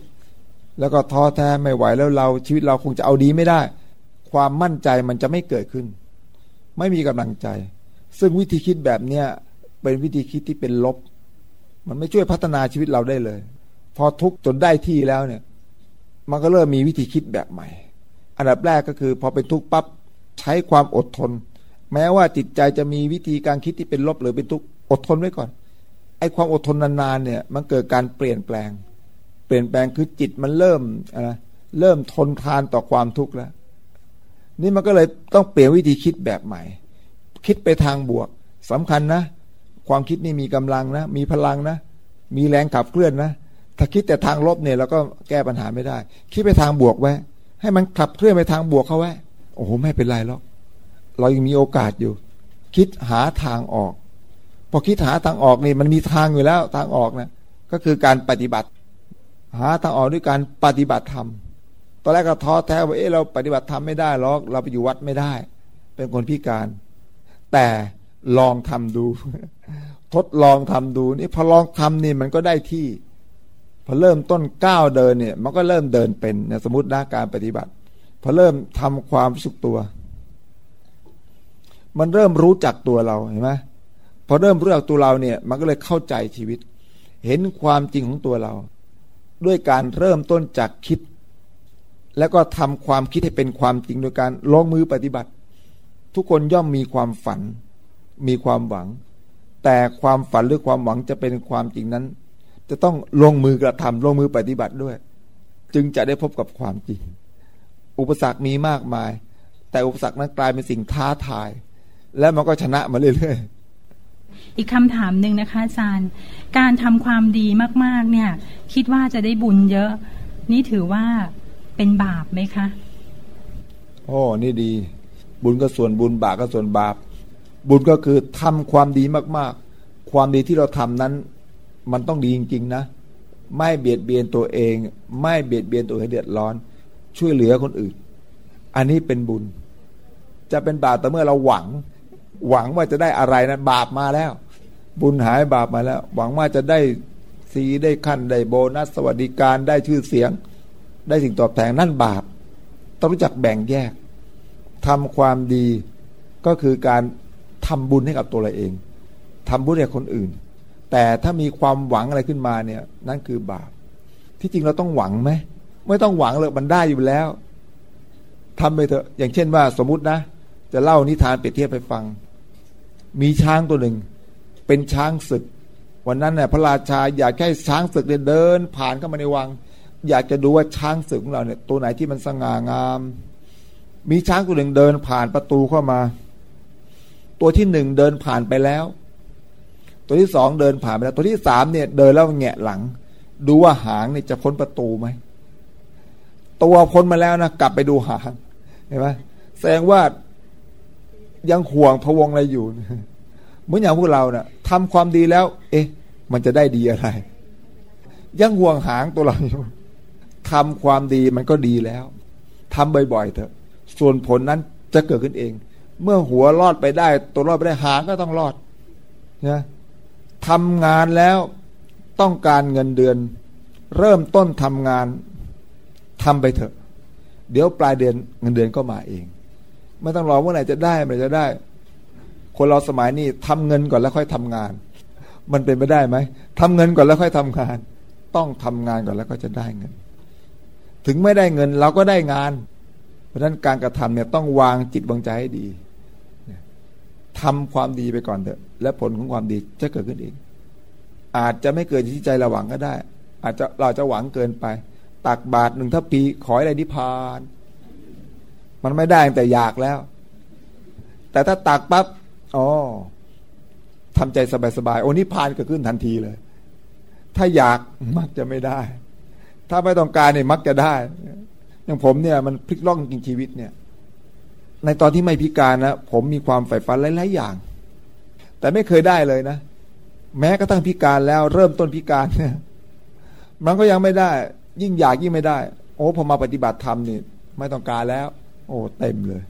S1: แล้วก็ท้อแท้ไม่ไหวแล้วเราชีวิตเราคงจะเอาดีไม่ได้ ความมั่นใจมันจะไม่เกิดขึ้น ไม่มีกำลังใจ ซึ่งวิธีคิดแบบเนี้ยเป็นวิธีคิดที่เป็นลบ มันไม่ช่วยพัฒนาชีวิตเราได้เลย พอทุกจนได้ที่แล้วเนี่ย มันก็เริ่มมีวิธีคิดแบบใหม่ อันดับแรกก็คือ พอเป็นทุกข์ปั๊บใช้ความอดทน แม้ว่าจิตใจจะมีวิธีการคิดที่เป็นลบหรือเป็นทุกข์อดทนไว้ก่อนไอ้ความอดทนนานๆเนี่ย มันเกิดการเปลี่ยนแปลง เปลี่ยนแปลงคือจิตมันเริ่มอะไรเริ่มทนทานต่อความทุกข์แล้ว นี่มันก็เลยต้องเปลี่ยนวิธีคิดแบบใหม่ คิดไปทางบวกสำคัญนะ ความคิดนี่มีกำลังนะ มีพลังนะ มีแรงขับเคลื่อนนะ ถ้าคิดแต่ทางลบเนี่ยเราก็แก้ปัญหาไม่ได้ คิดไปทางบวกไว้ ให้มันขับเคลื่อนไปทางบวกเขาไว้ โอ้โหไม่เป็นไรหรอก เรายังมีโอกาสอยู่ คิดหาทางออก พอคิดหาทางออกนี่มันมีทางอยู่แล้วทางออกนะ ก็คือการปฏิบัติ หาทางออกด้วยการปฏิบัติธรรมตอนแรกก็ท้อแท้ว่าเออเราปฏิบัติธรรมไม่ได้หรอกเราไปอยู่วัดไม่ได้ เป็นคนพิการ แต่ลองทำดู ทดลองทำดูนี่พอลองทำนี่มันก็ได้ที่ พอเริ่มต้นก้าวเดินเนี่ย มันก็เริ่มเดินเป็นนสมมตินะการปฏิบัติ พอเริ่มทำความสุขตัว มันเริ่มรู้จักตัวเราเห็นไหมพอเริ่มรู้จักตัวเราเนี่ย มันก็เลยเข้าใจชีวิต เห็นความจริงของตัวเรา ด้วยการเริ่มต้นจากคิด แล้วก็ทำความคิดให้เป็นความจริงโดยการลงมือปฏิบัติ ทุกคนย่อมมีความฝัน มีความหวัง แต่ความฝันหรือความหวังจะเป็นความจริงนั้น จะต้องลงมือกระทำลงมือปฏิบัติด้วย จึงจะได้พบกับความจริง อุปสรรคมีมากมาย แต่อุปสรรคนั้นกลายเป็นสิ่งท้าทาย และมันก็ชนะมาเรื่อย
S2: ๆ อีกคำถามหนึ่งนะคะอาจารย์ การทำความดีมาก ๆ เนี่ย คิดว่าจะได้บุญเยอะ นี่ถือว่าเป็นบาปไหมคะ
S1: โอ้นี่ดี บุญก็ส่วนบุญบาปก็ส่วนบาป บุญก็คือทำความดีมากๆ ความดีที่เราทำนั้น มันต้องดีจริง ๆ นะ ไม่เบียดเบียนตัวเอง ไม่เบียดเบียนตัวให้เดือดร้อน ช่วยเหลือคนอื่น อันนี้เป็นบุญ จะเป็นบาปแต่เมื่อเราหวังหวังว่าจะได้อะไรนะั้นบาปมาแล้ว บุญหายบาปมาแล้ว หวังว่าจะได้สีได้ขั้นได้โบนัสสวัสดิการได้ชื่อเสียง ได้สิ่งตอบแทนนั่นบาป ต้องรู้จักแบ่งแยกทำความดีก็คือการทำบุญให้กับตัวเราเองทำบุญให้คนอื่น แต่ถ้ามีความหวังอะไรขึ้นมาเนี่ย นั่นคือบาป ที่จริงเราต้องหวังไหมไม่ต้องหวังเลยมันได้อยู่แล้วทำไปเถอะอย่างเช่นว่าสมมตินะ จะเล่านิทานเปรียบเทียบไปฟัง มีช้างตัวหนึ่ง เป็นช้างศึก วันนั้นเนี่ยพระราชาอยากให้ช้างศึกเดิน ผ่านเข้ามาในวัง อยากจะดูว่าช้างศึกของเราเนี่ยตัวไหนที่มันสง่างาม มีช้างตัวหนึ่งเดินผ่านประตูเข้ามา ตัวที่หนึ่งเดินผ่านไปแล้ว ตัวที่สองเดินผ่านไปแล้ว ตัวที่สามเนี่ยเดินแล้วแงะหลัง ดูว่าหางเนี่ยจะพ้นประตูไหมตัวพ้นมาแล้วนะกลับไปดูหางเห็นไหมแสดงว่ายังห่วงพวงอะไรอยู่เหมือนอย่างพวกเราเนะ่ะ ทำความดีแล้ว เอ๊ะ มันจะได้ดีอะไร ยังห่วงหางตัวเราอยู่ทำความดีมันก็ดีแล้วทำบ่อยๆเถอะ ส่วนผลนั้นจะเกิดขึ้นเอง เมื่อหัวรอดไปได้ ตัวรอดไปได้หางก็ต้องรอดนะทำงานแล้วต้องการเงินเดือน เริ่มต้นทำงานทำไปเถอะ เดี๋ยวปลายเดือนเงินเดือนก็มาเอง ไม่ต้องรอเมื่อไหร่จะได้เมื่อไหร่จะได้ คนเราสมัยนี้ทำเงินก่อนแล้วค่อยทำงาน มันเป็นไปได้ไหมทำเงินก่อนแล้วค่อยทำงาน ต้องทำงานก่อนแล้วก็จะได้เงิน ถึงไม่ได้เงินเราก็ได้งาน เพราะฉะนั้นการกระทำเนี่ยต้องวางจิตวางใจให้ดีทำความดีไปก่อนเถอะ และผลของความดีจะเกิดขึ้นเองอาจจะไม่เกิดที่ใจเราหวังก็ได้ อาจจะเราจะหวังเกินไป ตักบาทหนึ่งถ้าปีขออะไรนิพาน มันไม่ได้แต่อยากแล้ว แต่ถ้าตักปั๊บ อ๋อทำใจสบายๆโอ้นิพานเกิดขึ้นทันทีเลย ถ้าอยากมักจะไม่ได้ ถ้าไม่ต้องการเนี่ยมักจะได้ อย่างผมเนี่ย มันพลิกล่องจริงชีวิตเนี่ย ในตอนที่ไม่พิการนะผมมีความใฝ่ฝันหลายๆอย่าง แต่ไม่เคยได้เลยนะแม้กระทั่งพิการแล้ว เริ่มต้นพิการเนี่ยมันก็ยังไม่ได้ ยิ่งอยากยิ่งไม่ได้ โอ้พอมาปฏิบัติธรรมนี่ไม่ต้องการแล้ว โอ้เต็มเลย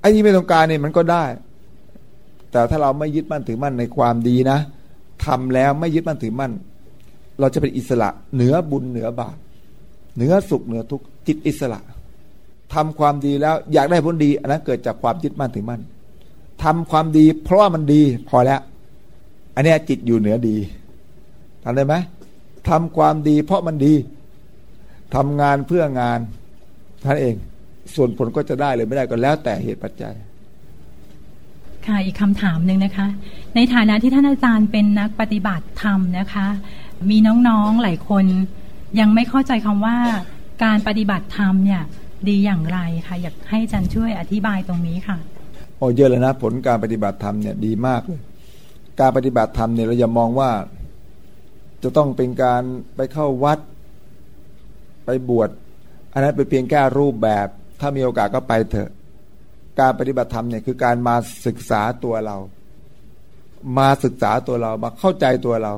S1: ไอ้ที่ไม่ต้องการเนี่ยมันก็ได้ แต่ถ้าเราไม่ยึดมั่นถือมั่นในความดีนะทำแล้วไม่ยึดมั่นถือมั่น เราจะเป็นอิสระเหนือบุญเหนือบาปเหนือสุขเหนือทุกข์จิตอิสระทำความดีแล้วอยากได้ผลดีอันนั้นเกิดจากความยึดมั่นถือมั่นทำความดี เพราะว่ามันดีพอแล้ว อันนี้จิตอยู่เหนือดีทำได้ไหมทำความดี เพราะมันดีทำงานเพื่องานท่านเอง ส่วนผลก็จะได้หรือไม่ได้ก็แล้วแต่เหตุปัจจัย
S2: ค่ะอีกคำถามหนึ่งนะคะ ในฐานะที่ท่านอาจารย์เป็นนักปฏิบัติธรรมนะคะ มีน้องๆหลายคนยังไม่เข้าใจคำว่าการปฏิบัติธรรมเนี่ยดีอย่างไรคะอยากให้อาจารย์ช่วยอธิบายตรงนี้ค่ะ
S1: โอ้เยอะเลยนะ ผลการปฏิบัติธรรมเนี่ยดีมากเลยการปฏิบัติธรรมเนี่ยเราอย่ามองว่า จะต้องเป็นการไปเข้าวัด ไปบวชอันนั้นเป็นเพียงแค่รูปแบบ ถ้ามีโอกาสก็ไปเถอะ การปฏิบัติธรรมเนี่ยคือการมาศึกษาตัวเรา มาศึกษาตัวเรามาเข้าใจตัวเรา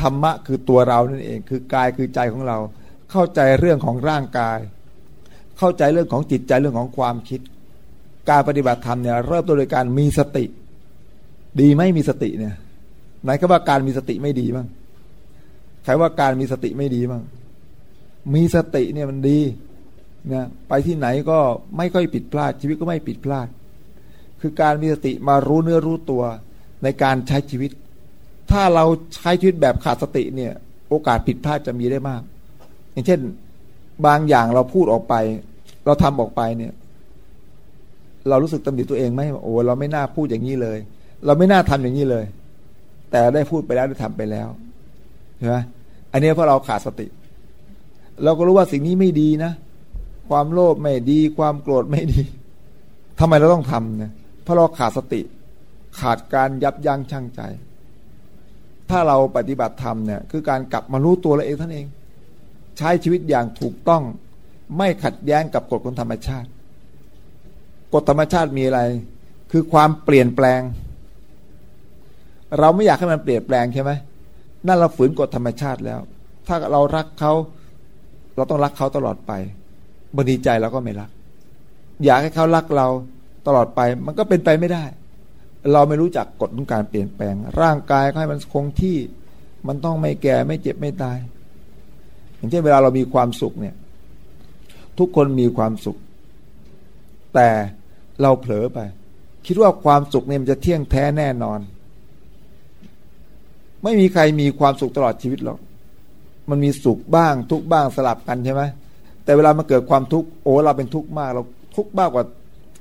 S1: ธรรมะคือตัวเรานั่นเอง คือกายคือใจของเรา เข้าใจเรื่องของร่างกาย เข้าใจเรื่องของจิตใจเรื่องของความคิด การปฏิบัติธรรมเนี่ยเริ่มต้นโดยการมีสติ ดีไม่มีสติเนี่ยไหนก็ว่าการมีสติไม่ดีบ้างใครว่าการมีสติไม่ดีบ้างมีสติเนี่ยมันดี นะไปที่ไหนก็ไม่ค่อยผิดพลาด ชีวิตก็ไม่ผิดพลาด คือการมีสติมารู้เนื้อรู้ตัวในการใช้ชีวิต ถ้าเราใช้ชีวิตแบบขาดสติเนี่ย โอกาสผิดพลาดจะมีได้มาก อย่างเช่น บางอย่างเราพูดออกไป เราทำออกไปเนี่ย เรารู้สึกตำหนิตัวเองไหมโอ้เราไม่น่าพูดอย่างนี้เลย เราไม่น่าทำอย่างนี้เลย แต่ได้พูดไปแล้วได้ทำไปแล้วใช่ไหมอันนี้เพราะเราขาดสติ เราก็รู้ว่าสิ่งนี้ไม่ดีนะ ความโลภไม่ดี ความโกรธไม่ดีทำไมเราต้องทำเนี่ยเพราะเราขาดสติ ขาดการยับยั้งชั่งใจ ถ้าเราปฏิบัติธรรมเนี่ยคือการกลับมารู้ตัวเราเองท่านเอง ใช้ชีวิตอย่างถูกต้อง ไม่ขัดแย้งกับกฎของธรรมชาติ กฎธรรมชาติมีอะไร คือความเปลี่ยนแปลง เราไม่อยากให้มันเปลี่ยนแปลงใช่ไหมนั่นเราฝืนกฎธรรมชาติแล้ว ถ้าเรารักเขา เราต้องรักเขาตลอดไป บางทีใจเราก็ไม่รัก อยากให้เขารักเราตลอดไปมันก็เป็นไปไม่ได้ เราไม่รู้จักกฎของการเปลี่ยนแปลง ร่างกายให้มันคงที่ มันต้องไม่แก่ไม่เจ็บไม่ตาย อย่างเช่นเวลาเรามีความสุขเนี่ย ทุกคนมีความสุข แต่เราเผลอไป คิดว่าความสุขเนี่ยมันจะเที่ยงแท้แน่นอน ไม่มีใครมีความสุขตลอดชีวิตหรอกมันมีสุขบ้างทุกบ้างสลับกันใช่ไหม แต่เวลามันเกิดความทุกข์โอ้เราเป็นทุกข์มาก เราทุกข์มากกว่า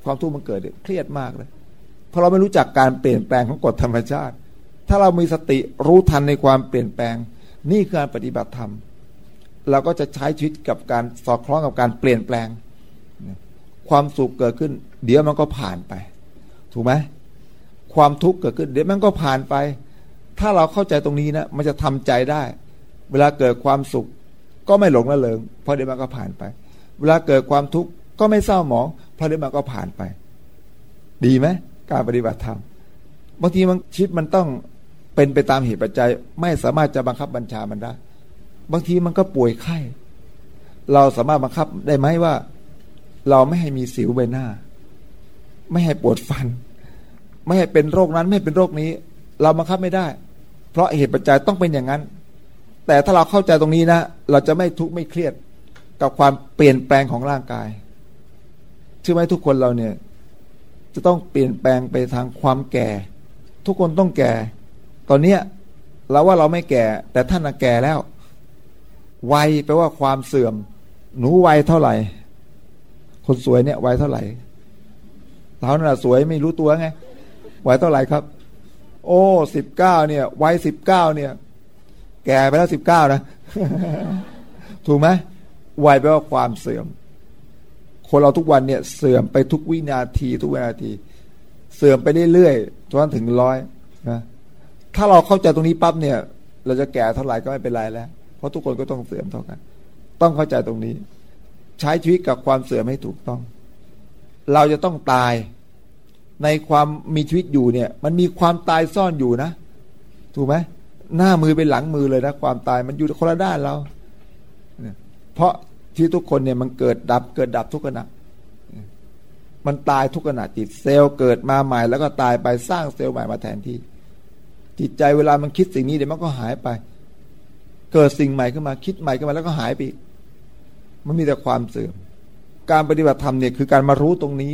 S1: ความทุกข์มันเกิดเครียดมากเลยเพราะเราไม่รู้จักการเปลี่ยนแปลงของกฎธรรมชาติ ถ้าเรามีสติรู้ทันในความเปลี่ยนแปลง นี่คือการปฏิบัติธรรม เราก็จะใช้ชีวิตกับการสอดคล้องกับการเปลี่ยนแปลง ความสุขเกิดขึ้น เดี๋ยวมันก็ผ่านไป ถูกไหมความทุกข์เกิดขึ้น เดี๋ยวมันก็ผ่านไป ถ้าเราเข้าใจตรงนี้นะมันจะทำใจได้ เวลาเกิดความสุข ก็ไม่หลงละเลงเพราะเดี๋ยวมันก็ผ่านไป เวลาเกิดความทุกข์ก็ไม่เศร้าหมองเพราะเดี๋ยวมันก็ผ่านไป ดีไหมการปฏิบัติธรรมบางทีมันชีวิตมันต้องเป็นไปตามเหตุปัจจัย ไม่สามารถจะบังคับบัญชามันได้ บางทีมันก็ป่วยไข้ เราสามารถบังคับได้ไหมว่า เราไม่ให้มีสิวใบหน้า ไม่ให้ปวดฟัน ไม่ให้เป็นโรคนั้นไม่ให้เป็นโรคนี้ เราบังคับไม่ได้ เพราะเหตุปัจจัยต้องเป็นอย่างนั้น แต่ถ้าเราเข้าใจตรงนี้นะ เราจะไม่ทุกข์ไม่เครียดกับความเปลี่ยนแปลงของร่างกายเชื่อไหมทุกคนเราเนี่ย จะต้องเปลี่ยนแปลงไปทางความแก่ ทุกคนต้องแก่ ตอนเนี้ยเราว่าเราไม่แก่ แต่ท่านแก่แล้ว วัยแปลว่าความเสื่อม หนูวัยเท่าไหร่ คนสวยเนี่ยวัยเท่าไหร่เราเนี่ยสวยไม่รู้ตัวไงวัยเท่าไหร่ครับ โอ้สิบเก้าเนี่ยวัยสิบเก้าเนี่ย แก่ไปแล้วสิบเก้านะ ถูกไหมวัยแปลว่าความเสื่อม คนเราทุกวันเนี่ย เสื่อมไปทุกวินาทีทุกวินาที เสื่อมไปเรื่อยๆจนถึงร้อยนะถ้าเราเข้าใจตรงนี้ปั๊บเนี่ย เราจะแก่เท่าไหร่ก็ไม่เป็นไรแล้ว เพราะทุกคนก็ต้องเสื่อมเท่ากัน ต้องเข้าใจตรงนี้ ใช้ชีวิตกับความเสื่อมให้ถูกต้อง เราจะต้องตายในความมีชีวิตอยู่เนี่ย มันมีความตายซ่อนอยู่นะ ถูกไหม หน้ามือเป็นหลังมือเลยนะความตายมันอยู่คนละด้านเราเพราะที่ทุกคนเนี่ยมันเกิดดับเกิดดับทุกขณะมันตายทุกขณะจิตเซลล์เกิดมาใหม่ แล้วก็ตายไปสร้างเซลล์ใหม่มาแทนที่ จิตใจเวลามันคิดสิ่งนี้เดี๋ยวมันก็หายไป เกิดสิ่งใหม่ขึ้นมาคิดใหม่ขึ้นมาแล้วก็หายไปมันมีแต่ความเสื่อม การปฏิบัติธรรมเนี่ยคือการมารู้ตรงนี้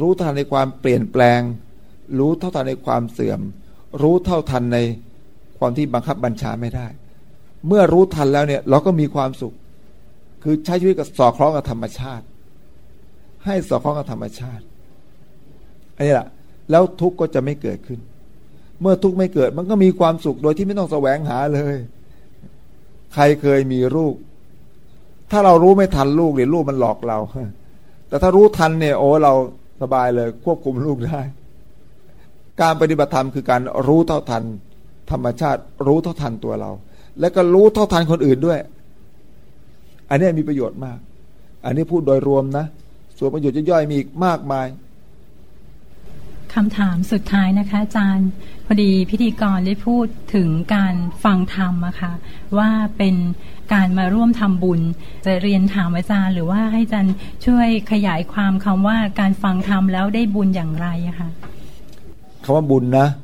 S1: รู้ทันในความเปลี่ยนแปลง รู้เท่าทันในความเสื่อม รู้เท่าทันใน ความที่บังคับบัญชาไม่ได้ เมื่อรู้ทันแล้วเนี่ย เราก็มีความสุข คือใช้ชีวิตกับสอดคล้องกับธรรมชาติ ให้สอดคล้องกับธรรมชาติอันนี้แหละแล้วทุกข์ก็จะไม่เกิดขึ้น เมื่อทุกข์ไม่เกิดมันก็มีความสุขโดยที่ไม่ต้องแสวงหาเลย ใครเคยมีลูก ถ้าเรารู้ไม่ทันลูกเนี่ยลูกมันหลอกเรา แต่ถ้ารู้ทันเนี่ยโอ้เราสบายเลย ควบคุมลูกได้ การปฏิบัติธรรมคือการรู้เท่าทัน ธรรมชาติรู้เท่าทันตัวเรา และก็รู้เท่าทันคนอื่นด้วย อันนี้มีประโยชน์มาก อันนี้พูดโดยรวมนะ ส่วนประโยชน์ย่อยๆมีอีกมากมาย
S2: คำถามสุดท้ายนะคะ อาจารย์พอดีพิธีกรได้พูดถึงการฟังธรรมอะคะ่ะว่าเป็นการมาร่วมทำบุญจะเรียนถามอาจารย์ หรือว่าให้อาจารย์ช่วยขยายความคำว่าการฟังธรรมแล้วได้บุญอย่างไรอะคะ
S1: คำว่าบุญนะพ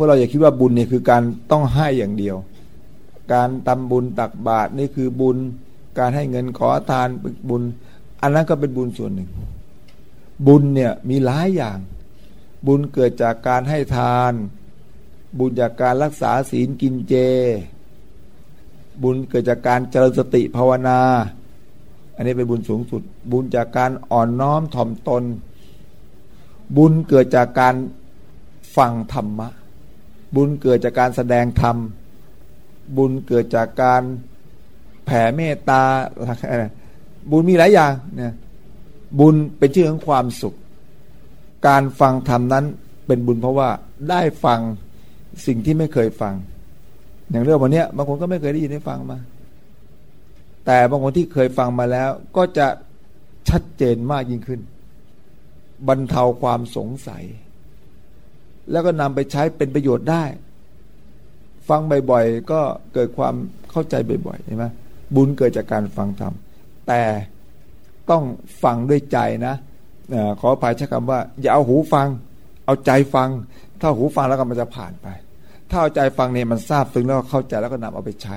S1: วกเราอย่าคิดว่าบุญเนี่ยคือการต้องให้อย่างเดียว การทาบุญตักบาตรนี่คือบุญ การให้เงินขอทานบุญ อันนั้นก็เป็นบุญส่วนหนึ่ง บุญเนี่ยมีหลายอย่าง บุญเกิดจากการให้ทาน บุญจากการรักษาศีลกินเจ บุญเกิดจากการเจริญสติภาวนา อันนี้เป็นบุญสูงสุด บุญจากการอ่อนน้อมถ่อมตน บุญเกิดจากการฟังธรรมะ บุญเกิดจากการแสดงธรรม บุญเกิดจากการแผ่เมตตา บุญมีหลายอย่างเนี่ยบุญเป็นชื่อของความสุข การฟังธรรมนั้นเป็นบุญเพราะว่าได้ฟังสิ่งที่ไม่เคยฟัง อย่างเรื่องวันนี้บางคนก็ไม่เคยได้ยินได้ฟังมา แต่บางคนที่เคยฟังมาแล้ว ก็จะชัดเจนมากยิ่งขึ้น บรรเทาความสงสัย แล้วก็นำไปใช้เป็นประโยชน์ได้ ฟังบ่อยๆ ก็เกิดความเข้าใจบ่อยๆใช่ไหมบุญเกิดจากการฟังธรรมแต่ต้องฟังด้วยใจนะขออภัยใช้คำว่า อย่าเอาหูฟัง เอาใจฟัง ถ้าหูฟังแล้วก็มันจะผ่านไป ถ้าเอาใจฟังเนี่ยมันทราบซึ้งแล้วก็เข้าใจแล้วก็นำเอาไปใช้